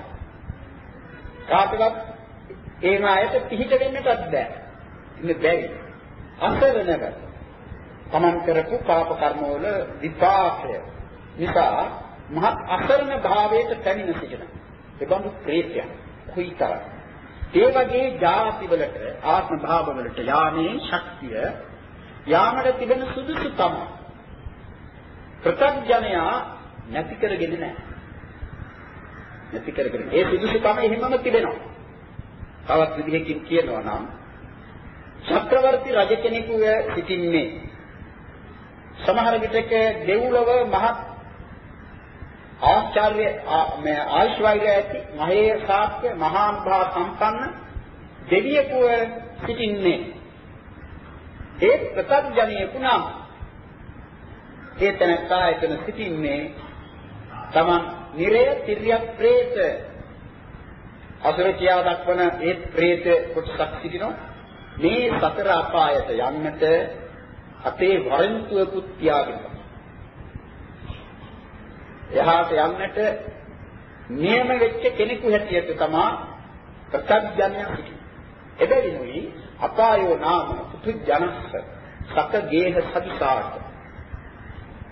කාටවත් ඒ මායට පිහිට වෙන්නටත් බෑ. ඉන්නේ බැරි. අසරණව තමන් කරපු පාප කර්මවල විපාකය නිසා මහත් අසරණ භාවයට පැමිණ සිටින. ඒබඳු ප්‍රේතයන් කුයිතරම්. ඒ වගේ ಜಾතිවලට ආත්ම භාවවලට යාමේ ශක්තිය යාමට තිබෙන සුදුසුකම ප්‍රත්‍යඥයා නැති කරගෙන නැහැ. නැති කරගෙන ඒ සුදුසුකම එහෙමම තිබෙනවා. තවත් විදිහකින් කියනවා නම් චක්‍රවර්ති රජ කෙනෙකු සිටින්නේ සමහර විටක දෙව්ලොව මහත් ආචාර්ය මේ ආශ්‍රයය ඇති මහේ ශාක්‍ය මහා භා සම්පන්න දෙවියෙකු සිටින්නේ ඒ ප්‍රත්‍යඥයෙකු නම් ඒ තනත්තා එතන සිටින්නේ තමන් නිරය තිරියක් പ്രേත අසුර කියා දක්වන ඒ പ്രേත කොටසක් සිටිනවා. මේ සතර අපායට යන්නට අපේ වරන්තුව පුත්‍යාගෙන එහාට යන්නට නියම වෙච්ච කෙනෙකු හැටියට තමා ප්‍රත්‍යඥය සිටින්නේ එබැවිනුයි අපායෝ නාමය නාම පුතුජනස්ස සක ගේහ සදිසාට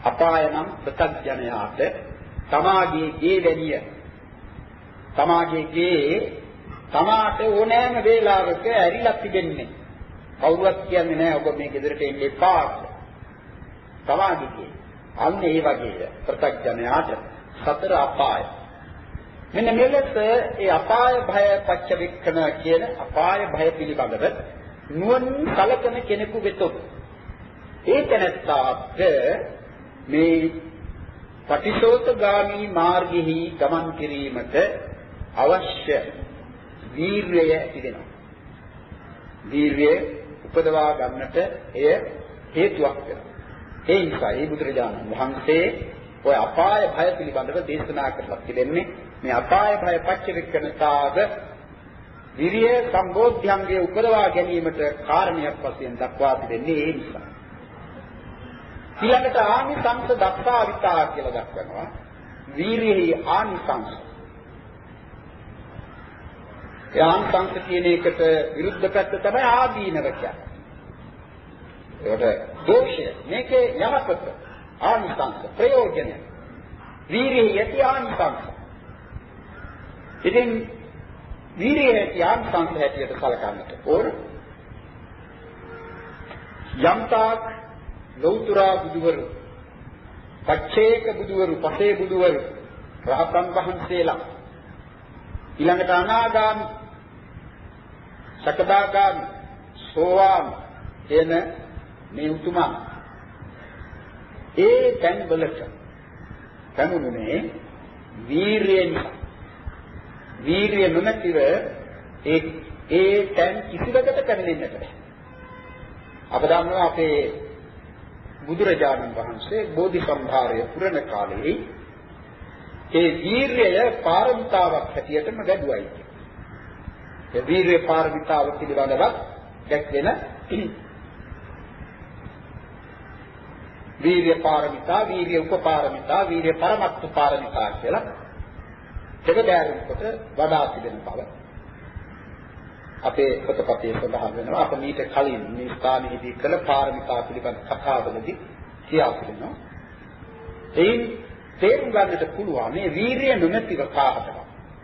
අපාය නම් ප්‍රත්‍යඥයාට තමාගේ ගේ වැඩිය තමාගේ ගේ තමාට ඕනෑම වේලාවක ඇරිලා තිබෙන්නේ. කවුරුවත් කියන්නේ නැහැ ඔබ මේ ගෙදරට එන්න එපා තමාගේ ගේ. අන්න ඒ වගේ ප්‍රත්‍යඥයාට සතර අපාය. මෙන්න මෙලෙස ඒ අපාය භය පච්චවික්කන කියන අපාය භය පිළිබඳව නුවණින් කලකන කෙනෙකු වෙතොත් ඒ තැනත්තාට මේ පටිසෝතගාමී මාර්ගෙහි ගමන් කිරීමට අවශ්‍ය වීර්යය ඇති වෙනවා. වීර්යය උපදවා ගන්නට එය හේතුවක් වෙනවා. ඒ නිසායි බුදුරජාණන් වහන්සේ ඔය අපාය භය පිළිබඳව දේශනා කරලා තිබෙන්නේ මේ අපාය භය පච්චවික්කනතාව විරිය සම්බෝධ්‍යංගයේ උපදවා ගැනීමට කාරණයක් වශයෙන් දක්වා තිබෙන්නේ ඒ නිසා. ඊළඟට ආනිසංස දක්වා විතා කියලා දක්වනවා. වීරියෙහි ආනිසංස. ඒ ආනිසංස කියන එකට විරුද්ධ පැත්ත තමයි ආදීනව කියන්නේ. ඒකට දෝෂය මේකේ යහපත ආනිසංස ප්‍රයෝජනය වීරිය යටි ආනිසංස ඉතින් වීරිය යටි ආනිසංස හැටියට සලකන්නට. ඕන යම්තාක් ලෞතුරා බුදුවරු පච්චේක බුදුවරු පසේ බුදුවරු රහතන් වහන්සේලා ඊළඟට අනාගාමී සකදාගාමි සෝවාන් එන මේ උතුමා. ඒ තැන් වලට පැමුණුනේ වීරියෙන්. වීරිය නොමැතිව ඒ ඒ තැන් කිසිවකට පැමිණෙන්නට බෑ අප දන්නවා අපේ බුදුරජාණන් වහන්සේ බෝධි සම්භාරය පුරණ කාලේ ඒ වීරිය පාරමිතාවක් හැටියටම වැඩුවයි ඒ වීරිය පාරමිතාව පිළිබඳව දැක්වෙන වීරිය පාරමිතා, වීරිය උපපාරමිතා, වීරිය පරමත්ත පාරමිතා කියලා දෙකදෑරුම් කොට වඩා තිබෙන බව. අපේ පොතපතේ සඳහන් වෙනවා. අප මීට කලින් මේ ස්ථානයේදී කළ පාරමිතා පිළිබඳ කතාවලදී කියා තිබෙනවා එයින් තේරුම් ගන්නට පුළුවන් මේ වීරිය නොමැතිව කාටවත්.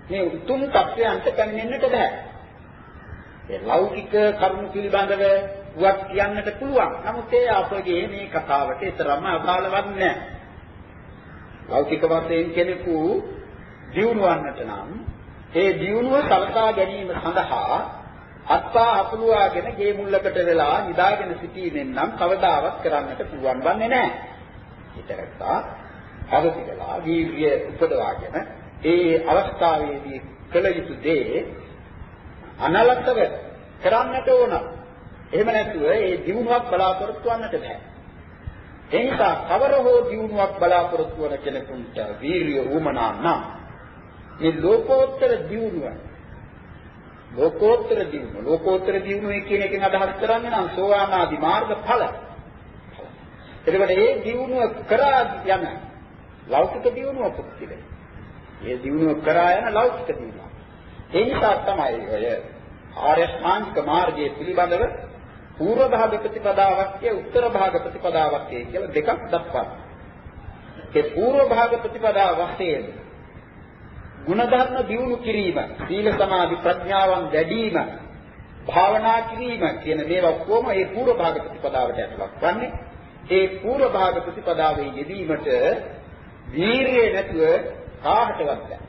මේ උතුම් තත්වයන්ට පැමිණෙන්නට බෑ. ඒ ලෞකික කරුණු පිළිබඳව වත් කියන්නට පුළුවන්. නමුත් ඒ අපගේ මේ කතාවට තරම්ම අදාළවක් නැහැ. ලෞකික වශයෙන් කෙනෙකු දියුණුවන්නට නම් ඒ දියුණුව සලකා ගැනීම සඳහා අත්පා අපලුවාගෙන ගේ මුල්ලකට වෙලා නිදාගෙන සිටීමෙන් නම් කවදාවත් කරන්නට පුළුවන් වන්නේ නැහැ. ඊතරක්තා අවදි වෙලා වීර්ය උපදවාගෙන ඒ අවස්ථාවේදී කළ යුතු දේ අනලතව කරන්නට ඕන. එහෙම නැතුව ඒ දිනුවක් බලාපොරොත්තු වන්නට බෑ. ඒ නිසා කවර හෝ දිනුවක් බලාපොරොත්තු වන කෙනෙකුට වීරිය උමනා නම් මේ ලෝකෝත්තර දිනුව ලෝකෝත්තර දිනුව ලෝකෝත්තර දිනුව කියන එකෙන් අදහස් කරන්නේ නම් සෝවාන් ආදී මාර්ග ඵල. එතකොට මේ දිනුව කරා යන ලෞකික දිනුව පුතිලයි. මේ දිනුව කරා යන ලෞකික දිනුව. ඒ නිසා තමයි ඔය ආර්ය ශ්‍රාන්තික මාර්ගයේ පිළිබඳව පූර්ව භාග ප්‍රතිපදාවක් උත්තර භාග ප්‍රතිපදාවක් කියලා දෙකක් දක්වනවා. ඒ පූර්ව භාග ප්‍රතිපදාව වශයෙන් ಗುಣධර්ම දියුණු කිරීම, සීල සමාධි ප්‍රඥාවන් වැඩිම, භාවනා කිරීම කියන මේවා කොහොම ඒ පූර්ව භාග ප්‍රතිපදාවට ඇතුළත් වන්නේ. ඒ පූර්ව භාග ප්‍රතිපදාවේ යෙදීමට වීරිය නැතුව කාහටවත් බෑ.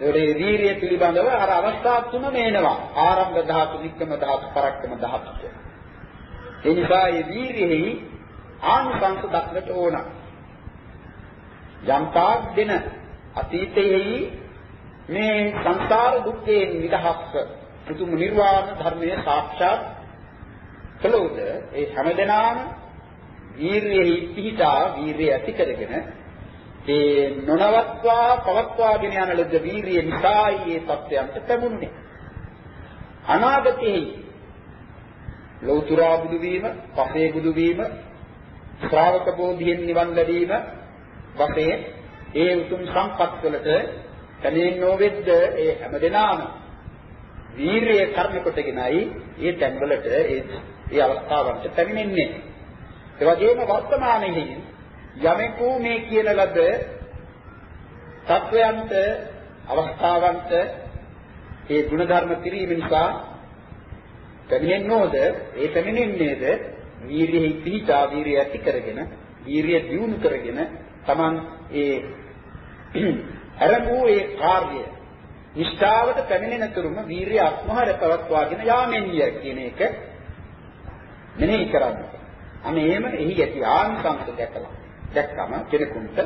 ඒකේ වීරිය පිළිබඳව අර අවස්ථා තුනම එනවා. ආරම්භ ධාතු, නික්කම ධාතු, පරක්කම ධාතු. ඒ නිසා මේ වීරියෙහි ආනිසංස දක්නට ඕන. යම්තාක් දෙන අතීතයේහි මේ සංසාර දුක්ඛයෙන් නිදහස්ව උතුම් නිර්වාණ ධර්මයේ සාක්ෂාත් කළොත් ඒ හැමදෙනාම වීරියෙහි පිහිටා වීරිය ඇති කරගෙන ඒ නොනවත්වා පවත්වාගෙන යන ලද වීරිය නිසායි මේ තත්ත්වයන්ට පැමුණුනේ. අනාගතයේ ලෞතුරා බුදු වීම, පසේ බුදු වීම, ශ්‍රාවක බෝධියෙන් නිවන් ලැබීම වශයෙන් ඒ උතුම් සම්පත් වලට කැමෙන්නේ නොවෙද්ද ඒ හැමදෙනාම වීරිය කර්ම කොටගෙනයි ඒ තැන්වලට ඒ ඒ අවස්ථාවන්ට පැමිණෙන්නේ. ඒ වගේම වර්තමානයේ යමෙකු මේ කියන ලද තත්වයන්ට අවස්ථාවන්ට ඒ ಗುಣධර්ම පිරීම නිසා පැමිණෙන්නෝද? ඒ පැමිණෙන්නේද? වීරියෙහි පිහිටා වීරිය ඇති කරගෙන වීරිය දියුණු කරගෙන Taman ඒ අරඹු ඒ කාර්ය නිෂ්ඨාවට පැමිණෙන තුරුම වීරිය අත්මහර පවත්වාගෙන යාමෙන්ය කියන එක මෙනෙහි කරන්න. අනේ එහෙම එහි ඇති ආනිසංස දැකලා දැක්කම කෙනෙකුට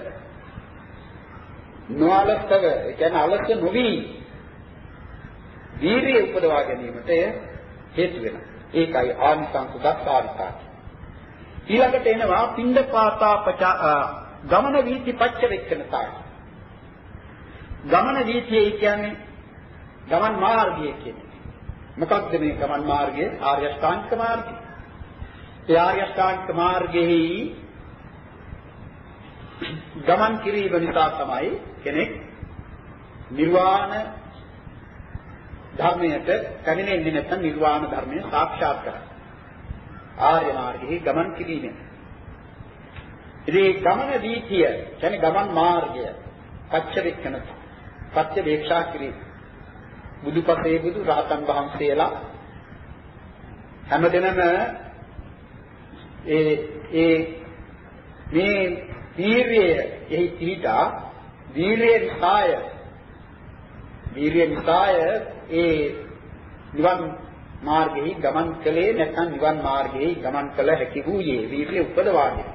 නොඅලසව ඒ කියන්නේ අලස නොවි වීරිය උපදවා ගැනීමට හේතු වෙනවා. ඒකයි ආනිසංස දස්සාරිකා. ඊළඟට එනවා පින්ඩපාතා ගමන වීති පච්ච වෙක්කනතාව. ගමන වීතිය කියන්නේ ගමන් මාර්ගය කියන්නේ. මොකක්ද මේ ගමන් මාර්ගය? ආර්ය අෂ්ටාංගික මාර්ගය. ඒ ආර්ය අෂ්ටාංගික මාර්ගයේ ගමන් කිරීම නිසා තමයි කෙනෙක් නිර්වාණ ධර්මයට පැමිණෙන්නේ නැත්නම් නිර්වාණ ධර්මය සාක්ෂාත් කරගන්නේ. ආර්ය මාර්ගෙහි ගමන් කිරීමෙන්. ඉතින් ගමන දීතිය කියන්නේ ගමන් මාර්ගය පච්චවෙක්කන පච්ච වේක්ෂා කිරීම. බුදුපසේ බුදු රහතන් වහන්සේලා හැමදෙනම ඒ ඒ මේ වීරිය එහි පිහිටා වීරිය නිසාය වීරිය නිසාය ඒ නිවන් මාර්ගෙහි ගමන් කළේ නැත්නම් නිවන් මාර්ගෙහි ගමන් කළ හැකි වූයේ වීරිය උපදවාගෙන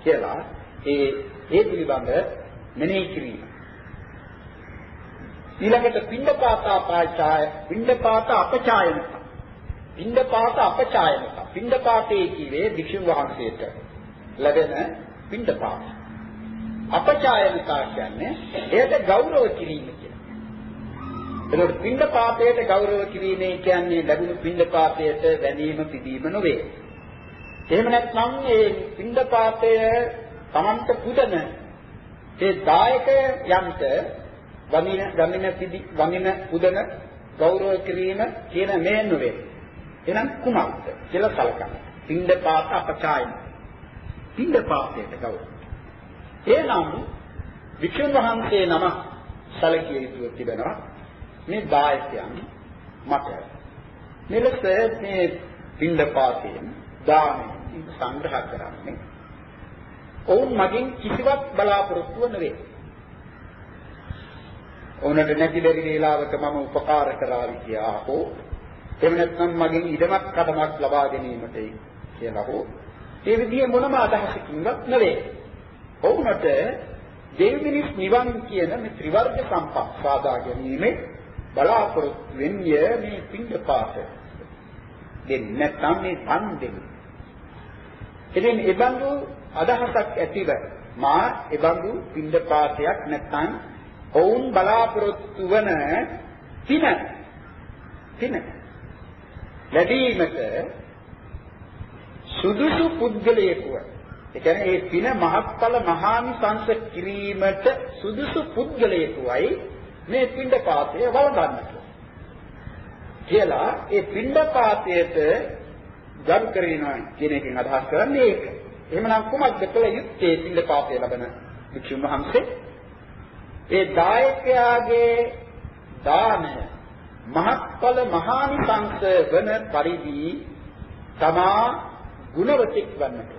කියලා ඒ ඒ පිළිබඳ මෙනෙහි කිරීම ඊළඟට පින්ඩපාතාපාචාය පින්ඩපාත අපචායනක පින්ඩපාත අපචායනක පින්ඩපාතේ කිවේ වික්ෂුන් වහන්සේට ලැබෙන පින්ඩපාත. අපචායනක කියන්නේ එයට ගෞරව කිරීම එතකොට පින්ඩපාතයට ගෞරව කිරීමේ කියන්නේ ලැබුණු පින්ඩපාතයට වැඳීම පිදීම නොවේ. එහෙම නැත්නම් ඒ පින්ඩපාතය Tamanta පුදන ඒ දායකයන්ට වමින ගමින පිදි වමින පුදන ගෞරව කිරීම කියන මේ නොවේ. එහෙනම් කුමක්ද කියලා සලකන්න. පින්ඩපාත අපචායන. පින්ඩපාතයට ගෞරව. එනම් වික්ෂුන් වහන්සේ නම සැලකිය යුතු තිබෙනවා. මේ දායකයන් මට මෙලෙස මේ පින්ඩපාතයෙන් දානෙන් සංග්‍රහ කරන්නේ ඔවුන් මගෙන් කිසිවක් බලාපොරොත්තු නෙවේ. ඔවුන්ට නැති බැරි වේලාවක මම උපකාර කරાવી කියා හෝ එහෙම නැත්නම් මගෙන් ඉඩමක් කඩමක් ලබා ගැනීමට කියලා හෝ ඒ විදිහේ මොනම අදහසකින්වත් නෙවේ. ඔවුන්ට දෙවිමිනිස් නිවන් කියන මේ ත්‍රිවර්ග සම්පත් සාදා ගැනීමේ බලාපොරොත්තු වෙන්නේ මේ පින්ඩපාත දෙන්නේ නැත්නම් මේ පන් දෙන්නේ. ඉතින් ඒ බඳු අදහසක් ඇතිව මා ඒ බඳු පින්ඩපාතයක් නැත්නම් ඔවුන් බලාපොරොත්තු වන පින පින ලැබීමට සුදුසු පුද්ගලයෙකුව ඒ කියන්නේ ඒ පින මහත්ඵල මහානිසංස කිරීමට සුදුසු පුද්ගලයෙකුවයි මේ පින්ඩපාතය වළඳන්නට කියලා ඒ පින්ඩපාතයට ගරු කරනවා කියන එකෙන් අදහස් කරන්නේ ඒක. එහෙමනම් කුමක්ද කළ යුත්තේ පින්ඩපාතය ලබන වික්ෂුන් වහන්සේ? ඒ දායකයාගේ දානය මහත්ඵල මහානිසංස වන පරිදි තමා ගුණවතෙක් වන්නට.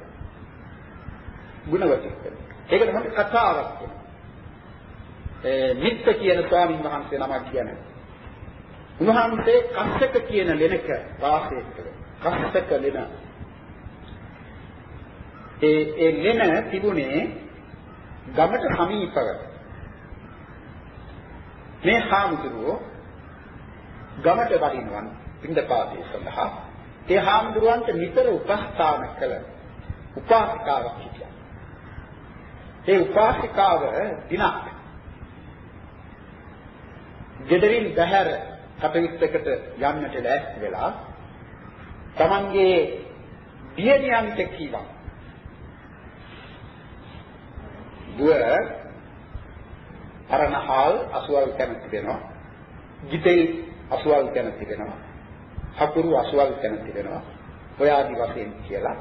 ගුණවතෙක් වෙන්න. ඒකට මොකද කතාවක් කියන්නේ. නිත්ත කියන ස්වාමීන් වහන්සේ නමක් කියන්නේ. උන්වහන්සේ කස්සක කියන ලෙනක වාසය කළා. කස්සක ලෙන. ඒ ඒ ලෙන තිබුණේ ගමට සමීපව. මේ හාමුදුරුවෝ ගමට වඩිනවන් පින්දපාතේ සඳහා ඒ හාමුදුරුවන්ට නිතර උපස්ථාන කළ උපාසිකාවක් හිටියා. ඒ උපාසිකාව දිනක් gederin බහැර කටයුත්තකට යන්නට ලෑස්ති වෙලා තමන්ගේ දියණියන්ට කීවා. දුව අරණහල් අසුවල් කැමති වෙනවා. ගිතෙල් අසුවල් කැමති වෙනවා. හකුරු අසුවල් කැමති වෙනවා. ඔය ආදි වශයෙන් කියලා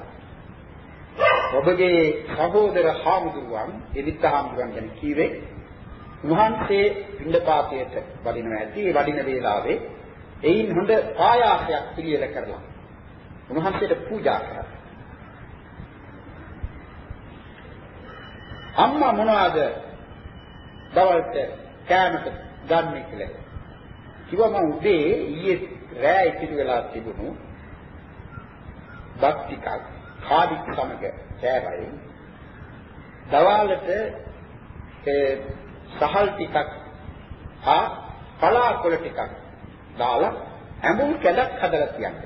ඔබගේ සහෝදර හාමුදුරුවන් එදිත් හාමුදුරුවන් ගැන කීවේ උන්වහන්සේ පින්ඩපාතයට වඩිනවා ඇති. ඒ වඩින වේලාවේ එයින් හොඳ ආයාසයක් පිළියෙල කරලා උන්වහන්සේට පූජා කරා. අම්මා මොනවාද දවල්ට කෑමට ගන්න කියලා. කිව්වා මම උදේ ඊයේ රෑ ඉතිරි වෙලා තිබුණු බත් ටිකක් කාඩි සමග කෑවයි. දවල්ට සහල් ටිකක් හා පලාකොළ ටිකක් දාලා ඇඹුල් කැලක් හදලා තියන්න.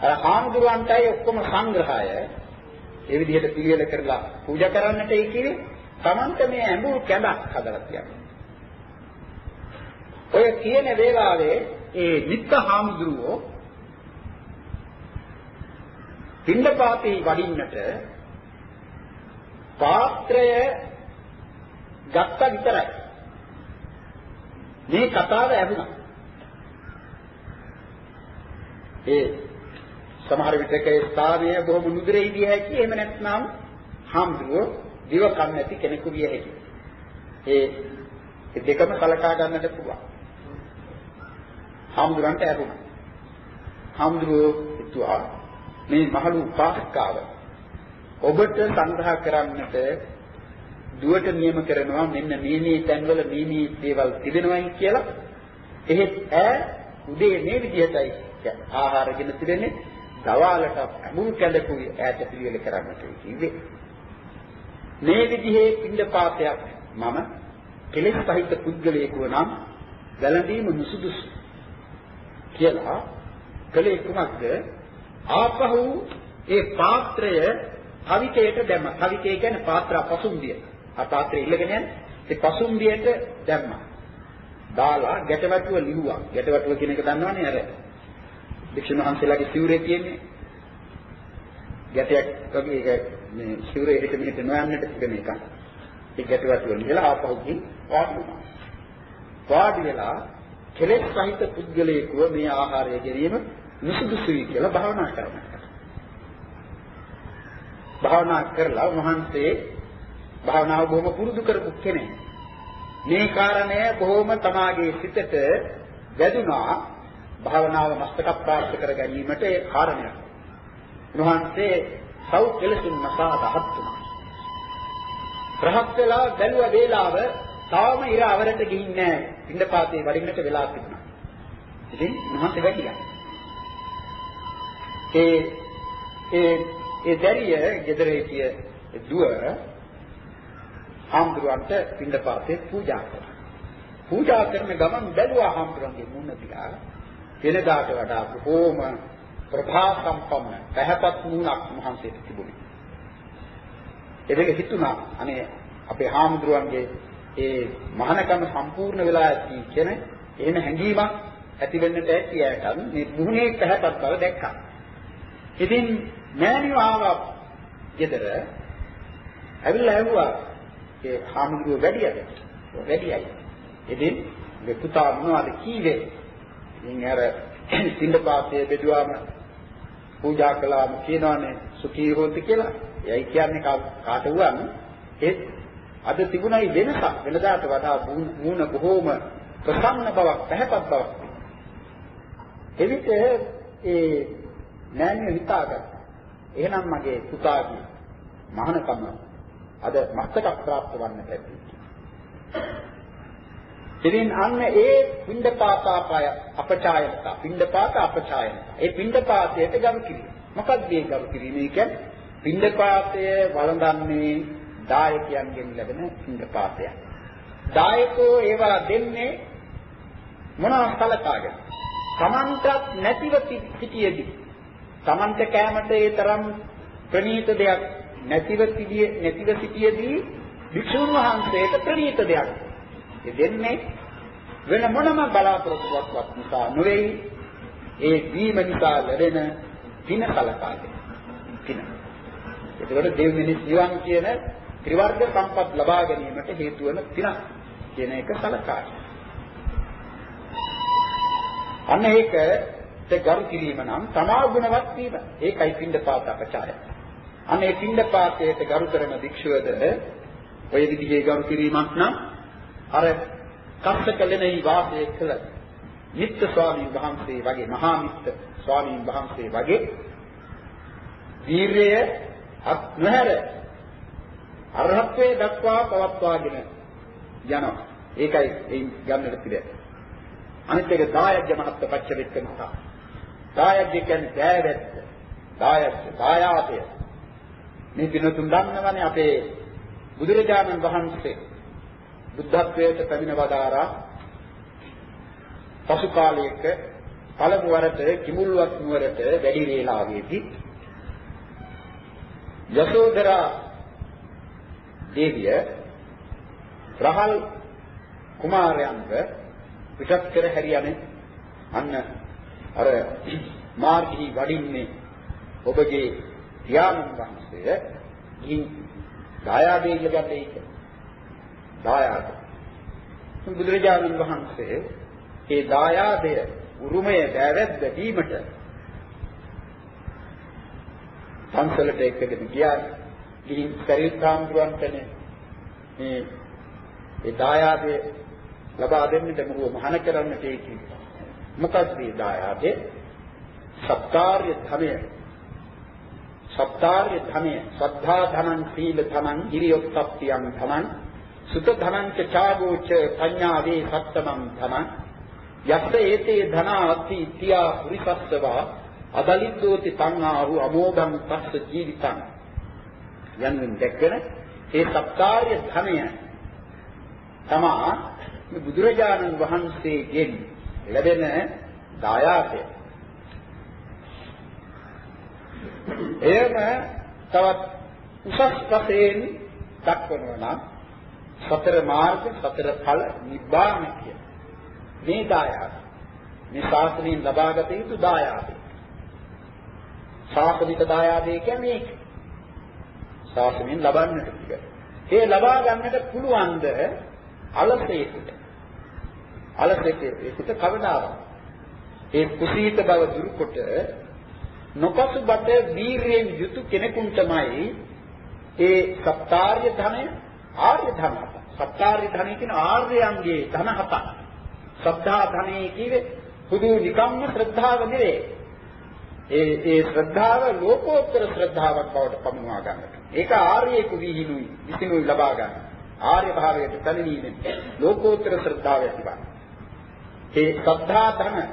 අර හාමුදුරුවන්ටයි ඔක්කොම සංග්‍රහය ඒ විදිහට පිළිවෙල කරලා පූජා කරන්නට ඒ කිව්වේ Tamanta මේ ඇඹුල් කැලක් හදලා තියන්න. ඔය කියන වේලාවේ ඒ නිත්ත හාමුදුරුවෝ පින්නපාතේ වඩින්නට පාත්‍රය ගත්තා විතරයි. මේ කතාව ඇහුණා. ඒ සමහර විටක ඒ ස්ථානය බොහොම නුදුරේ ඉදිය හැකි එහෙම නැත්නම් හාමුදුරුවෝ දිව කම් නැති කෙනෙකු විය හැකි. ඒ දෙකම කලකා ගන්නට පුළුවන්. හාමුදුරන්ට ඇහුණා. හාමුදුරුවෝ හිතුවා මේ මහලු උපාසකාව ඔබට සංග්‍රහ කරන්නට දුවට නියම කරනවා මෙන්න මේ මේ තැන්වල මේ මේ දේවල් තිබෙනවායි කියලා එහෙත් ඈ උදේ මේ විදිහටයි ආහාරගෙන තිබෙන්නේ දවාලට මුල් කැඳකුයි ඈත පිළිවෙල කරන්නට කිව්වේ මේ විදිහේ පින්ඩපාතයක් මම කෙලෙස් සහිත පුද්ගලයෙකු නම් වැළඳීම නුසුදුසු කියලා කලේ කුමක්ද ආපහු ඒ පාත්‍රය කවිතයට දැම්ම. කවිතය කියන්නේ පාත්‍ර පසුම්බිය. ආ පාත්‍රය ඉල්ලගෙන යන ඒ පසුම්බියට දැම්මා. දාලා ගැටවටුව ලිව්වා. ගැටවටුව කියන එක දන්නවනේ අර. වික්ෂුන් වහන්සේලාගේ සිවුරේ තියෙන්නේ. ගැටයක් වගේ ඒක මේ සිවුරේ හිට මෙහෙට නොයන්නට තිබෙන එක. ඒ ගැටවටුව ලියලා ආපහු ගිහින් වාඩි වුණා. වාඩි වෙලා කෙලෙස් සහිත පුද්ගලයෙකුව මේ ආහාරය ගැනීම නුසුදුසුයි කියලා භාවනා කරනවා. භාවනා කරලා වහන්සේ භාවනාව බොහොම පුරුදු කරපු කෙනෙක්. මේ කාරණය බොහොම තමාගේ සිතට වැදුනා භාවනාව මස්තක ප්‍රාප්ත කර ගැනීමට ඒ කාරණයක්. උන්වහන්සේ සව් කෙලසුන් මසා රහත් වුණා. රහත් වෙලා බැලුව වේලාව තාම ඉර අවරට ගිහින් නැහැ. පින්නපාතේ වඩින්නට වෙලා තිබුණා. ඉතින් උන්වහන්සේ වැටිලා. ඒ ඒ ඒ දැරිය ගෙදර හිටිය දුව හාමුදුරුවන්ට පින්දපාතේ පූජා කරා. පූජා කරන ගමන් බැලුවා හාමුදුරන්ගේ මුණ දිහා වෙනදාට වඩා බොහෝම ප්‍රභා සම්පන්න පැහැපත් මුණක් මහන්සියට තිබුණේ. ඒක හිතුණා අනේ අපේ හාමුදුරුවන්ගේ ඒ මහානකම සම්පූර්ණ වෙලා ඇති කියන එහෙම හැඟීමක් ඇති වෙන්නට ඇති ඇයට මේ මුහුණේ පැහැපත් බව දැක්කා. ඉතින් මෑණියෝ ආවා ගෙදර ඇවිල්ලා ඇහුවා ඒ හාමුදුරුවෝ වැඩියද? වැඩියයි. ඉතින් මේ පුතා මොනවද කීවේ? ඉතින් අර සින්දපාතයේ බෙදුවාම පූජා කළාම කියනවානේ සුඛී හොත් කියලා. එයි කියන්නේ කාට වුවන් ඒත් අද තිබුණයි වෙනසක්. වෙනදාට වඩා මූණ බොහෝම ප්‍රසන්න බවක්, පැහැපත් බවක්. එවිට ඒ නෑනිය හිතාගත්තා. එහෙනම් මගේ පුතාගේ මහානකම අද මස්තක ප්‍රාප්ත වන්නට ඇති. ඉතින් අන්න ඒ පින්ඩපාතාපය අපචායනත පින්ඩපාත අපචායනත. ඒ පින්ඩපාතයට ගරු කිරීම. මොකක්ද මේ ගරු කිරීම කියන්නේ? පින්ඩපාතය වළඳන්නේ දායකයන්ගෙන් ලැබෙන පින්ඩපාතය. දායකෝ ඒවා දෙන්නේ මොනවා සලකාගෙන? Tamanටත් නැතිව සිටියේදී Tamanට කැමට ඒ තරම් ප්‍රණීත දෙයක් නැතිව සිටියේ නැතිව සිටියේදී වික්ෂුන් වහන්සේට ප්‍රණීත දෙයක්. ඒ දෙන්නේ වෙන මොනම බලාපොරොත්තුවක්වත් නිසා නොවේයි. ඒ දීම නිසා ලැබෙන පින කලකාගෙන. පින. ඒකට දෙව් මිනිස් ජීවන් කියන ත්‍රිවර්ග සම්පත් ලබා ගැනීමට හේතු වන පින කියන එක සලකාගෙන. අන්න ඒක ගරු කිරීම නම් තමා ගුණවත් වීම. ඒකයි පින්ඩපාත අපචාරය. අනේ පින්ඩපාතයට ගරු කරන භික්ෂුවද ඔය විදිහේ ගරු කිරීමක් නම් අර කස්සකලෙනෙහි වාසය කළ නිත්‍ය ස්වාමීන් වහන්සේ වගේ මහා නිත්‍ය ස්වාමීන් වහන්සේ වගේ වීරය අත් නොහැර අරහත්ත්වයේ දක්වා පවත්වාගෙන යනවා. ඒකයි එයින් ගන්නට පිළිගන්නේ. අනිත් එක දායජ්‍ය මහත්ත පච්චවෙක්ක මහා දායජ්‍ය කියන්නේ දෑවැත්ත. දායජ්‍ය දායාදය. මේ දිනතුන් දන්නවනේ අපේ බුදුරජාණන් වහන්සේ බුද්ධත්වයට පැමිණ වදාරා පසු කාලයක පළමු වරට කිමුල්වත් නුවරට වැඩි වේලාවේදී යසෝදරා දේවිය රහල් කුමාරයන්ව පිටත් කර හැරියනේ අන්න අර මාර්ගී වඩින්නේ ඔබගේ ධ්‍යානන් වහන්සේ ගින් දායාදේ ඉල්ලගන්නේ ඒක. දායාද. බුදුරජාණන් වහන්සේ ඒ දායාදය උරුමය දැවැද්ද දීමට පන්සලට එක්කගෙන ගියා. ගිහින් පරිත්‍රාම්දුරන්ටනේ මේ ඒ දායාදේ ලබා දෙන්නට මොහොම මහාන කරන්නට ඒ කිව්වා. මොකක්ද මේ දායාදේ? සත්කාර්ය ධනය. සත්කාර්ය ධනය. සද්ධා ධනං සීල ධනං හිරියොත්ප්පියං ධනං සුත ධනං ච ඡාගෝච පඤ්ඤාවේ සත්තමං ධනං යස්ස ඒතේ ධනාති තියා පුරිසස්සවා. අදලිද්දෝති සංආහු අමෝඝං පස්ස ජීවිතං. යන්වෙන් දැක්කන ඒ සත්කාර්ය ධනය තමා බුදුරජාණන් වහන්සේගෙන් ලැබෙන දායාදය. එයම තවත් උසස් වශයෙන් දක්වනවා නම් සතර මාර්ග සතර ඵල නිබ්බාන කිය. මේ දායාද. මේ ශාසනයෙන් ලබාගත යුතු දායාදය. ශාසනික දායාදය කියන්නේ මේක. ශාසනයෙන් ලබන්නට පිළිගන්න. ඒ ලබා ගන්නට පුළුවන්ද අලසේකට. අලසේකට කවදාවත්. ඒ කුසීත බව දුරුකොට නොපසුබට වීරියෙන් යුතු කෙනෙකුටමයි ඒ සත්‍යාර්ය ධනය ආර්ය ධන හත. සත්‍යාර්ය ධනය කියන ආර්යයන්ගේ ධන හත. සද්ධා ධනෙ කියේ හුදු නිකම්ම ශ්‍රද්ධාව නෙවේ. ඒ ඒ ශ්‍රද්ධාව ලෝකෝත්තර ශ්‍රද්ධාවක් බවට පමුණවා ගන්නට. ඒක ආර්යෙකු විහිළුයි විසිනුයි ලබා ගන්න. ආර්ය භාවයට පැමිණීමෙන් ලෝකෝත්තර ශ්‍රද්ධාව ඇතිවන. ඒ ශ්‍රද්ධා ධන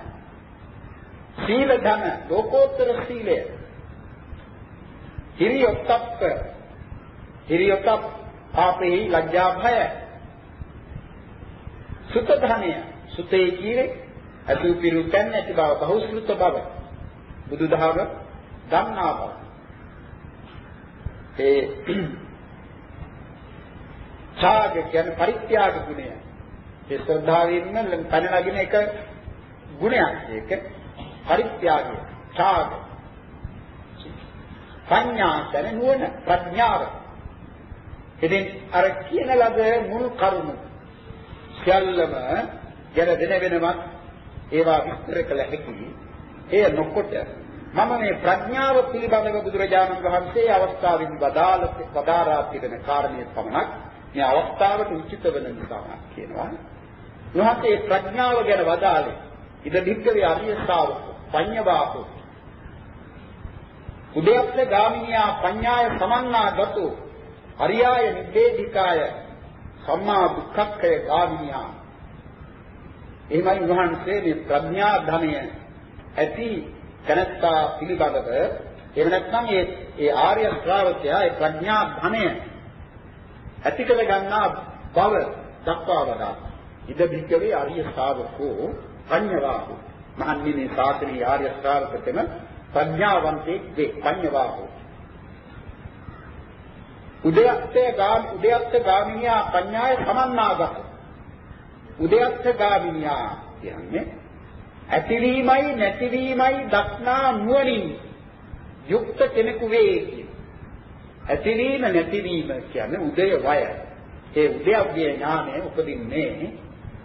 සීල ධන ලෝකෝත්තර සීලය හිරියොත්ප්ප හිරියොත්ප් ආපේ ලැජ්ජා භය සුත ධනය සුතේ කීවේ අසු පිරු කන්නේ නැති බව බහුශෘත බව බුදුදහම දන්නා බව ඒ ඡාග කියන්නේ පරිත්‍යාග ගුණය. ඒ ශ්‍රද්ධාවෙන්න පැන නගින එක ගුණයක්. ඒක පරිත්‍යාගය. ඡාග. ප්‍රඥා කියන්නේ නුවණ ප්‍රඥාව. ඉතින් අර කියන ලද මුල් කරුණු සියල්ලම ගැන වෙන වෙනම ඒවා විස්තර කළ හැකි. එය නොකොට මම මේ ප්‍රඥාව පිළිබඳව බුදුරජාණන් වහන්සේ අවස්ථාවෙන් වදාළ වදාරා තිබෙන කාරණේ පමණක් මේ අවස්ථාවට උචිත වෙන නිසා කියනවා. උන්වහන්සේ ප්‍රඥාව ගැන වදාළේ ඉද දික්කවේ අරිය ශාවක පඤ්ඤවාපෝ උදයත්ත ගාමිනියා පඤ්ඤාය සමන්නාගතු අරියාය නිබ්බේධිකාය සම්මා දුක්ඛක්ඛය ගාමිනියා එහෙමයි උන්වහන්සේ මේ ප්‍රඥා ධනය ඇති තනත්තා පිළිබඳව එහෙම නැත්නම් ඒ ඒ ආර්ය ශ්‍රාවකයා ඒ ප්‍රඥා ධනය ඇති කර ගන්නා බව දක්වා වදා. ඉද භික්කවේ ආර්ය ශ්‍රාවකෝ පඤ්ඤවාහු. මහන්නේ මේ ශාසනීය ආර්ය ශ්‍රාවකතම ප්‍රඥාවන්තෙක් වේ පඤ්ඤවාහු. උදයත්තේ ගාම උදයත්ත ගාමිනියා පඤ්ඤාය සමන්නාගත. උදයත්ත ගාමිනියා කියන්නේ ඇතිවීමයි නැතිවීමයි දක්නා නුවණින් යුක්ත කෙනෙකු වේ ඇතිවීම නැතිවීම කියන්නේ උදය වය. ඒ උදයගේ ඥානය උපදින්නේ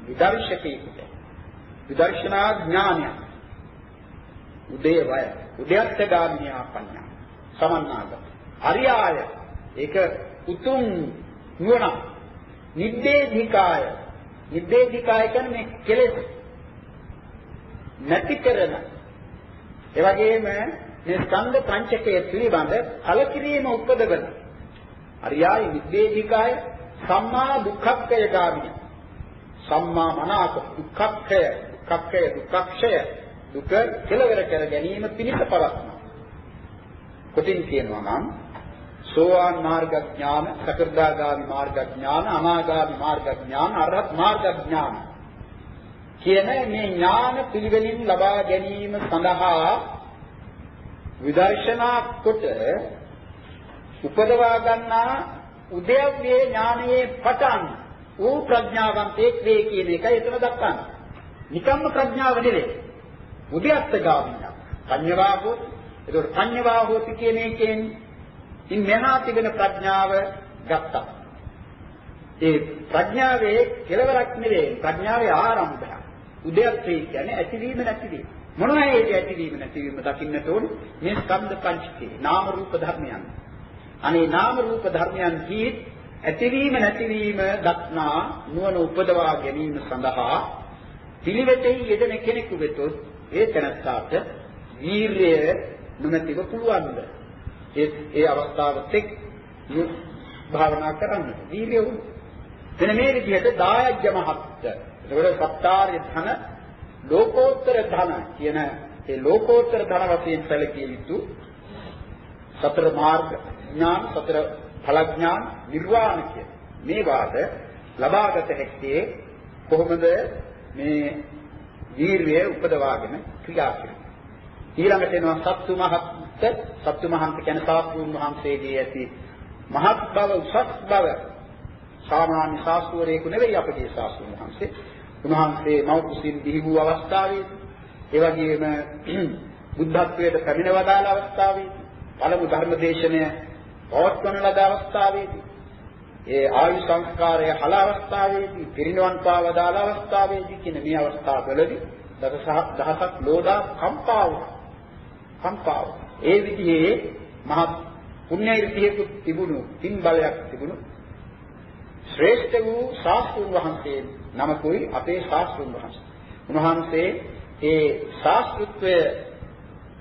විදර්ශකයෙකුට. විදර්ශනා ඥානය. උදය වය. උදයත් ගාමිනියා පඤ්ඤා. සමන්නාගත. අරියාය ඒක උතුම් නුවණ. නිද්දේධිකාය. නිද්දේධිකාය කියන්නේ කෙලෙස්. නැති කරන. ඒ වගේම මේ ස්කන්ධ පංචකය පිළිබඳ කලකිරීම උපදවන අරියායි විද්වේධිකාය සම්මා දුක්ඛක්ඛය ගාමිනි. සම්මා මනාප දුක්ඛක්ඛය දුක්ඛක්ඛය දුක්ඛක්ෂය දුක කෙලවර කර ගැනීම පිණිස පවත්නවා කොටින් කියනවා නම් සෝවාන් මාර්ග ඥාන, සකෘදාගාමි මාර්ග ඥාන, අනාගාමි මාර්ග ඥාන, අරහත් මාර්ග ඥාන කියන මේ ඥාන පිළිවෙලින් ලබා ගැනීම සඳහා විදර්ශනා කොට උපදවා ගන්නා උද්‍යව්‍ය ඥානයේ පටන් ඌ ප්‍රඥාවන්තෙක් වේ කියන එකයි එතන දක්වන්නේ. නිකම්ම ප්‍රඥාව නෙවෙයි. උද්‍යත්ත ගාමිනිය. පඤ්ඤවාහෝ ඒකට පඤ්ඤවාහෝති කියන එකෙන් ඉන් මෙහා තිබෙන ප්‍රඥාව ගත්තා. ඒ ප්‍රඥාවේ කෙලවරක් නෙවෙයි ප්‍රඥාවේ ආරම්භය. උදයත්‍රි කියන්නේ ඇතිවීම නැතිවීම. මොනවා හේතු ඇතිවීම නැතිවීම දකින්නට ඕන මේ ස්කන්ධ පංචකේ නාම රූප ධර්මයන්. අනේ නාම රූප ධර්මයන් කී ඇතිවීම නැතිවීම දක්නා නුවණ උපදවා ගැනීම සඳහා පිළිවෙතෙහි යෙදෙන කෙනෙකු වෙතොත් ඒ තැනත්තාට වීරිය නොමැතිව පුළුවන්ද? ඒ ඒ අවස්ථාවට එක් භාවනා කරන්න. වීරිය උණු. එන මේ විදිහට දායජ්‍ය මහත්ත. ඒකවල සත්‍තාර්ය ධන ලෝකෝත්තර ධන කියන ඒ ලෝකෝත්තර ධන වශයෙන් සැලකිය යුතු සතර මාර්ග ඥාන සතර ඵල ඥාන නිර්වාණ කියන මේ වාද ලබාගත හැක්කේ කොහොමද මේ වීර්යය උපදවාගෙන ක්‍රියා කරන්නේ ඊළඟට එනවා සත්තු මහත් සත්තු මහන්ත කියන්නේ සාස්ත්‍රුන් වහන්සේගේ ඇති මහත් බව උසස් බව සාමාන්‍ය ශාස්ත්‍රවරයෙකු නෙවෙයි අපගේ ශාස්ත්‍රුන් වහන්සේ උන්වහන්සේ මව් කුසින් බිහි වූ අවස්ථාවේදී ඒ වගේම බුද්ධත්වයට පැමිණ වදාළ අවස්ථාවේදී පළමු ධර්ම දේශනය පවත්වන ලද අවස්ථාවේදී ඒ ආයු සංස්කාරය හල අවස්ථාවේදී පිරිනවන් පාවදාළ අවස්ථාවේදී කියන මේ අවස්ථාවවලදී දසසහ දහසක් ලෝදා කම්පා වුණා. කම්පා ඒ විදිහේ මහත් පුණ්‍ය ඉර්ධියකුත් තිබුණු තින් බලයක් තිබුණු ශ්‍රේෂ්ඨ වූ ශාස්ත්‍රුන් වහන්සේ නමකුයි අපේ ශාස්ත්‍රුන් වහන්සේ. උන්වහන්සේ ඒ ශාස්ත්‍රත්වය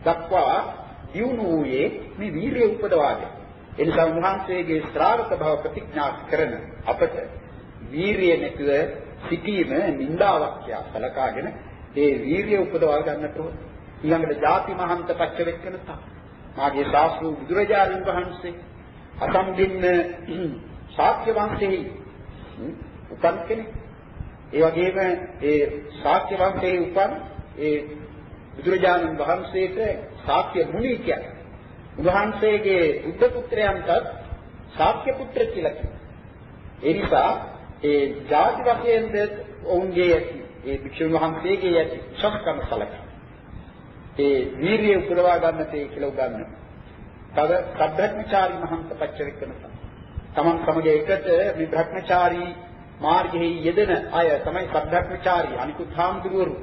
දක්වා දියුණු වූයේ මේ වීරිය උපදවාගෙන. ඒ නිසා උන්වහන්සේගේ ශ්‍රාවක භව ප්‍රතිඥා කරන අපට වීරිය නැතුව සිටීම නින්දාවක් කියලා සලකාගෙන ඒ වීරිය උපදවා ගන්නට ඕන. ඊළඟට ಜಾති මහන්ත පච්ච වෙක්කනතා. මාගේ ශාස්ත්‍රු බුදුරජාණන් වහන්සේ අසම්දින්න ශාක්‍ය වංශෙහි උපන් කෙනෙක්. ඒ වගේම ඒ ශාක්‍ය වංශයේ උපන් ඒ බුදුරජාණන් වහන්සේට ශාක්‍ය මුනි කියන්නේ. උන්වහන්සේගේ බුද්ධ පුත්‍රයන්ටත් ශාක්‍ය පුත්‍ර කියලා කියනවා. ඒ නිසා ඒ ಜಾති වශයෙන්ද ඔවුන්ගේ ඇති ඒ භික්ෂුන් වහන්සේගේ ඇති උසස්කම සැලකෙනවා. ඒ වීරිය උපදවා ගන්නට ඒ කියලා උගන්වනවා. තව සබ්‍රහ්මචාරී මහන්ත පච්චවික්කනත. තමන් සමග එකට මේ භ්‍රමචාරී මාර්ගයේ යෙදෙන අය තමයි සබ්‍රහ්මචාරී අනිකුත් හාමුදුරුවරු.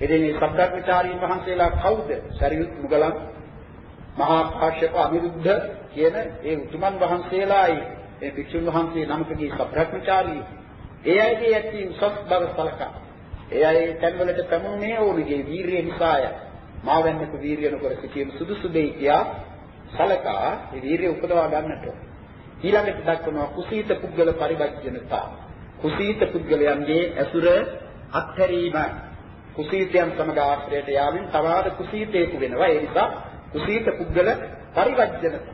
එදින මේ සබ්‍රහ්මචාරීන් වහන්සේලා කවුද? සරියුත් මුගලන් මහා කාශ්‍යප අනිරුද්ධ කියන ඒ උතුමන් වහන්සේලායි ඒ භික්ෂුන් වහන්සේ නමකගේ සබ්‍රහ්මචාරී ඒ අයගේ ඇති උසස් බව සලකා. ඒ අය තැන්වලට පැමුණේ ඕනිගේ වීරිය නිසාය. මාවැන්නක වීරිය නොකර සිටීම සුදුසු දෙයි කියා සලකා ඒ වීරිය උපදවා ගන්නට. ඊළඟට දක්වනවා කුසීත පුද්ගල පරිවර්ජනතා කුසීත පුද්ගලයන්ගේ ඇසුර අත්හැරීම කුසීතයන් සමග ආශ්‍රයයට යාමින් තවාද කුසීතේකු වෙනවා. ඒ නිසා කුසීත පුද්ගල පරිවර්ජනතා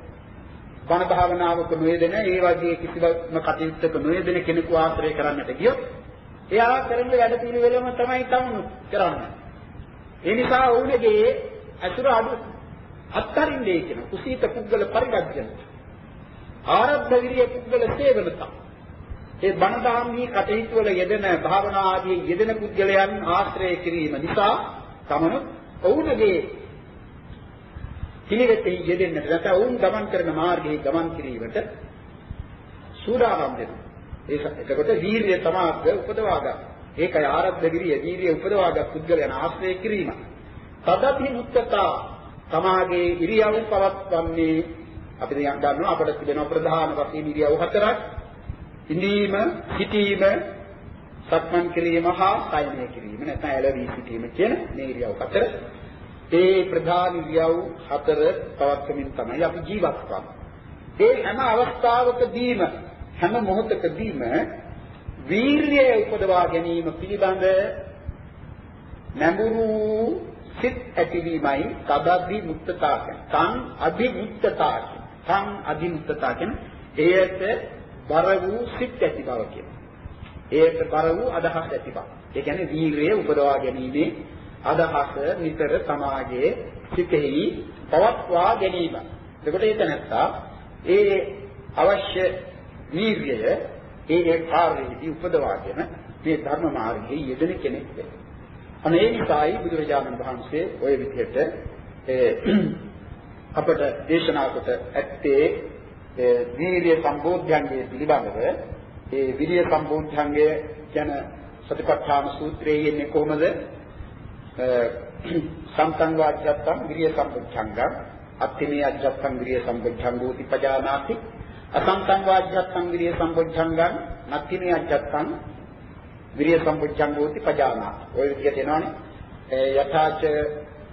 බණ භාවනාවක නොයෙදෙන ඒ වගේ කිසිවක්ම කටයුත්තක නොයෙදෙන කෙනෙකු ආශ්‍රය කරන්නට ගියොත් එයා කරන වැඩ පිළිවෙලම තමයි තමුණු කරන්නේ. ඒ නිසා ඔවුන්ගේ අසුර අඩු අත්තරින්නේ කියන කුසීත පුද්ගල පරිවර්ජන. ආරද්ධ විරිය පුද්ගල සේවනත. ඒ බණ දහම්හි කටයුතු වල යෙදෙන භාවනා ආදී යෙදෙන පුද්ගලයන් ආශ්‍රය කිරීම නිසා තමන ඔවුන්ගේ පිළිවෙතෙහි යෙදෙන්නට නැත්නම් ඔවුන් ගමන් කරන මාර්ගයේ ගමන් කිරීමට සූදානම් වෙනවා. ඒක එතකොට වීරිය තමාග උපදවා ගන්න. ඒකයි ආරද්ධ විරිය වීරිය උපදවාගත් පුද්ගලයන් ආශ්‍රය කිරීම. තදපි මුත්තතා තමාගේ ඉරියව් පවත්වන්නේ අපි දැන් ගන්නවා අපිට තිබෙන ප්‍රධාන වශයෙන් ඉරියව් හතරක්. ඉඳීම, සිටීම, සක්මන් කිරීම හා සයනය කිරීම නැත්නම් ඇලවි සිටීම කියන මේ ඉරියව් හතර. ඒ ප්‍රධාන ඉරියව් හතර පවත්වමින් තමයි අපි ජීවත් වෙන්නේ. ඒ හැම අවස්ථාවකදීම හැම මොහොතකදීම වීරිය උපදවා ගැනීම පිළිබඳ නැඹුරු සිත් ඇතිවීමයි තදදි මුක්තතා කියන්නේ. තන් අධිමුක්තතා කියන්නේ. තන් අධිමුක්තතා කියන්නේ එයට බර වූ සිත් ඇති බව කියනවා. එයට බර වූ අදහස් ඇති බව. ඒ කියන්නේ වීරිය උපදවා ගැනීමේ අදහස නිතර සමාජයේ සිතෙහි පවත්වා ගැනීම. එතකොට ඒක නැත්තා ඒ අවශ්‍ය වීර්යය ඒ ඒ කාර්යයේදී උපදවාගෙන මේ ධර්ම මාර්ගයේ යෙදෙන කෙනෙක් වෙනවා. අනේ ඒ නිසායි බුදුරජාණන් වහන්සේ ওই විදිහට අපට දේශනා කොට ඇත්තේ වීර්ය සම්බෝධ්‍යංගයේ පිළිබඳව. ඒ විරිය සම්බෝධ්‍යංගය ගැන සතිපට්ඨාන සූත්‍රයේ ඉන්නේ කොහොමද? සම්තං වාජ්ජත්තං විරිය සම්පුච්ඡංගං අත්තිමේ අජ්ජත්තං විරිය සම්පුච්ඡංගෝති පජානාති අසම්තං වාජ්ජත්තං විරිය සම්පුච්ඡංගං නත්තිමේ අජ්ජත්තං විරිය සම්පුච්ඡංගෝති පජානාති ඔය විදිහට එනවනේ යථාච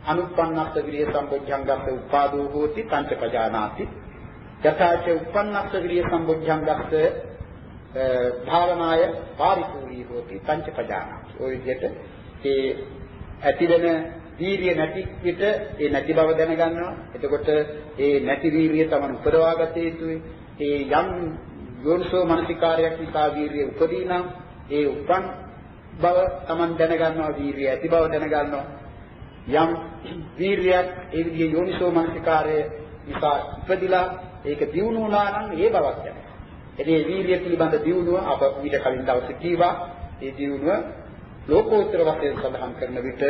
අනුප්පන්නස්ස විරිය සම්පුච්ඡංගස්ස උපාදෝ හෝති පංච පජානාති යථාච උප්පන්නස්ස විරිය සම්පුච්ඡංගස්ස භාවනාය පාරිපූර්ණී හෝති පංච පජානාති ඔය විදිහට ඒ ඇතිවෙන වීරිය නැති විට ඒ නැති බව දැනගන්නවා. එතකොට ඒ නැති වීරිය තමන් උපදවාගත යුතුයි. ඒ යම් යෝනිසෝ මනසිකාරයක් නිසා වීරිය උපදී නම් ඒ උපන් බව තමන් දැනගන්නවා වීරිය ඇති බව දැනගන්නවා. යම් වීරියක් ඒ විදිහේ යෝනිසෝ මනසිකාරය නිසා ඉපදිලා ඒක දියුණු වුණා නම් ඒ බවක් දැනෙනවා. එදී වීරිය පිළිබඳ දියුණුව අප ඊට කලින් දවසේ කීවා. ඒ දියුණුව ලෝකෝත්තර වශයෙන් සඳහන් කරන විට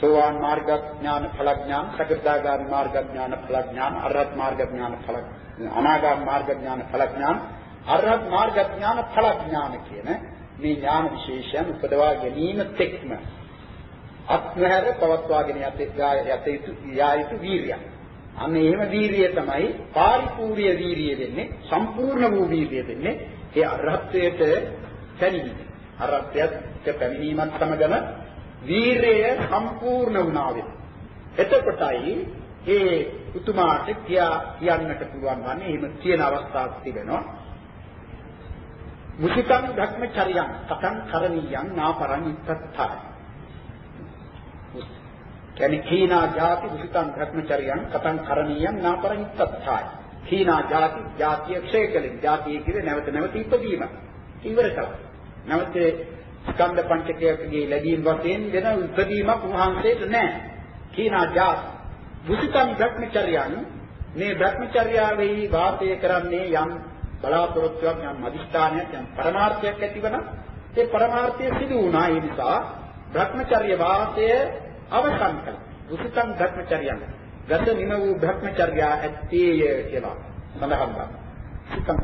සෝවාන් මාර්ග ඥාන ඵල ඥාන, සකෘදාගාමි මාර්ග ඥාන ඵල ඥාන, අරහත් මාර්ග ඥාන ඵල අනාගාමි මාර්ග ඥාන ඵල ඥාන, අරහත් මාර්ග ඥාන ඵල ඥාන කියන මේ ඥාන විශේෂයන් උපදවා ගැනීම තෙක්ම අත්මහැර පවත්වාගෙන යත යුතු යායුතු වීරිය. අන්න එහෙම වීරිය තමයි පාරිපූර්ය වීරිය වෙන්නේ, සම්පූර්ණ වූ වීරිය වෙන්නේ ඒ අරහත්ත්වයට පැමිණීම. අරහත්ත්වයට පැමිණීමත් සමගම වීරය සම්පූර්ණ වුණා වෙන. එතකොටයි ඒ උතුමාට කියා කියන්නට පුළුවන් වන්නේ එහෙම කියන අවස්ථාවක් තිබෙනවා. මුසිතං භක්මචරියං සතං කරණීයං නාපරං ඉත්තත්තා. කියන්නේ කීනා ජාති මුසිතං භක්මචරියං සතං කරණීයං නාපරං ඉත්තත්තා. කීනා ජාති ජාතිය ක්ෂේකලින් ජාතිය කියන්නේ නැවත නැවත ඉපදීම. ඉවර කළා. නැවත ස්කන්ධ පංචකයකගේ ලැබීම් වශයෙන් වෙන උපදීමක් උන්වහන්සේට නැහැ. කීනා ජාත. බුසිතම් භ්‍රමචර්යයන් මේ භ්‍රමචර්යාවෙහි වාසය කරන්නේ යම් බලාපොරොත්තුවක් යම් අදිස්ථානයක් යම් පරමාර්ථයක් ඇතිවන ඒ පරමාර්ථය සිදු වුණා ඒ නිසා භ්‍රමචර්ය වාසය අවසන් කළා. බුසිතම් භ්‍රමචර්යයන්. ගත නිම වූ භ්‍රමචර්යා ඇත්තේය කියලා සඳහන් කරනවා.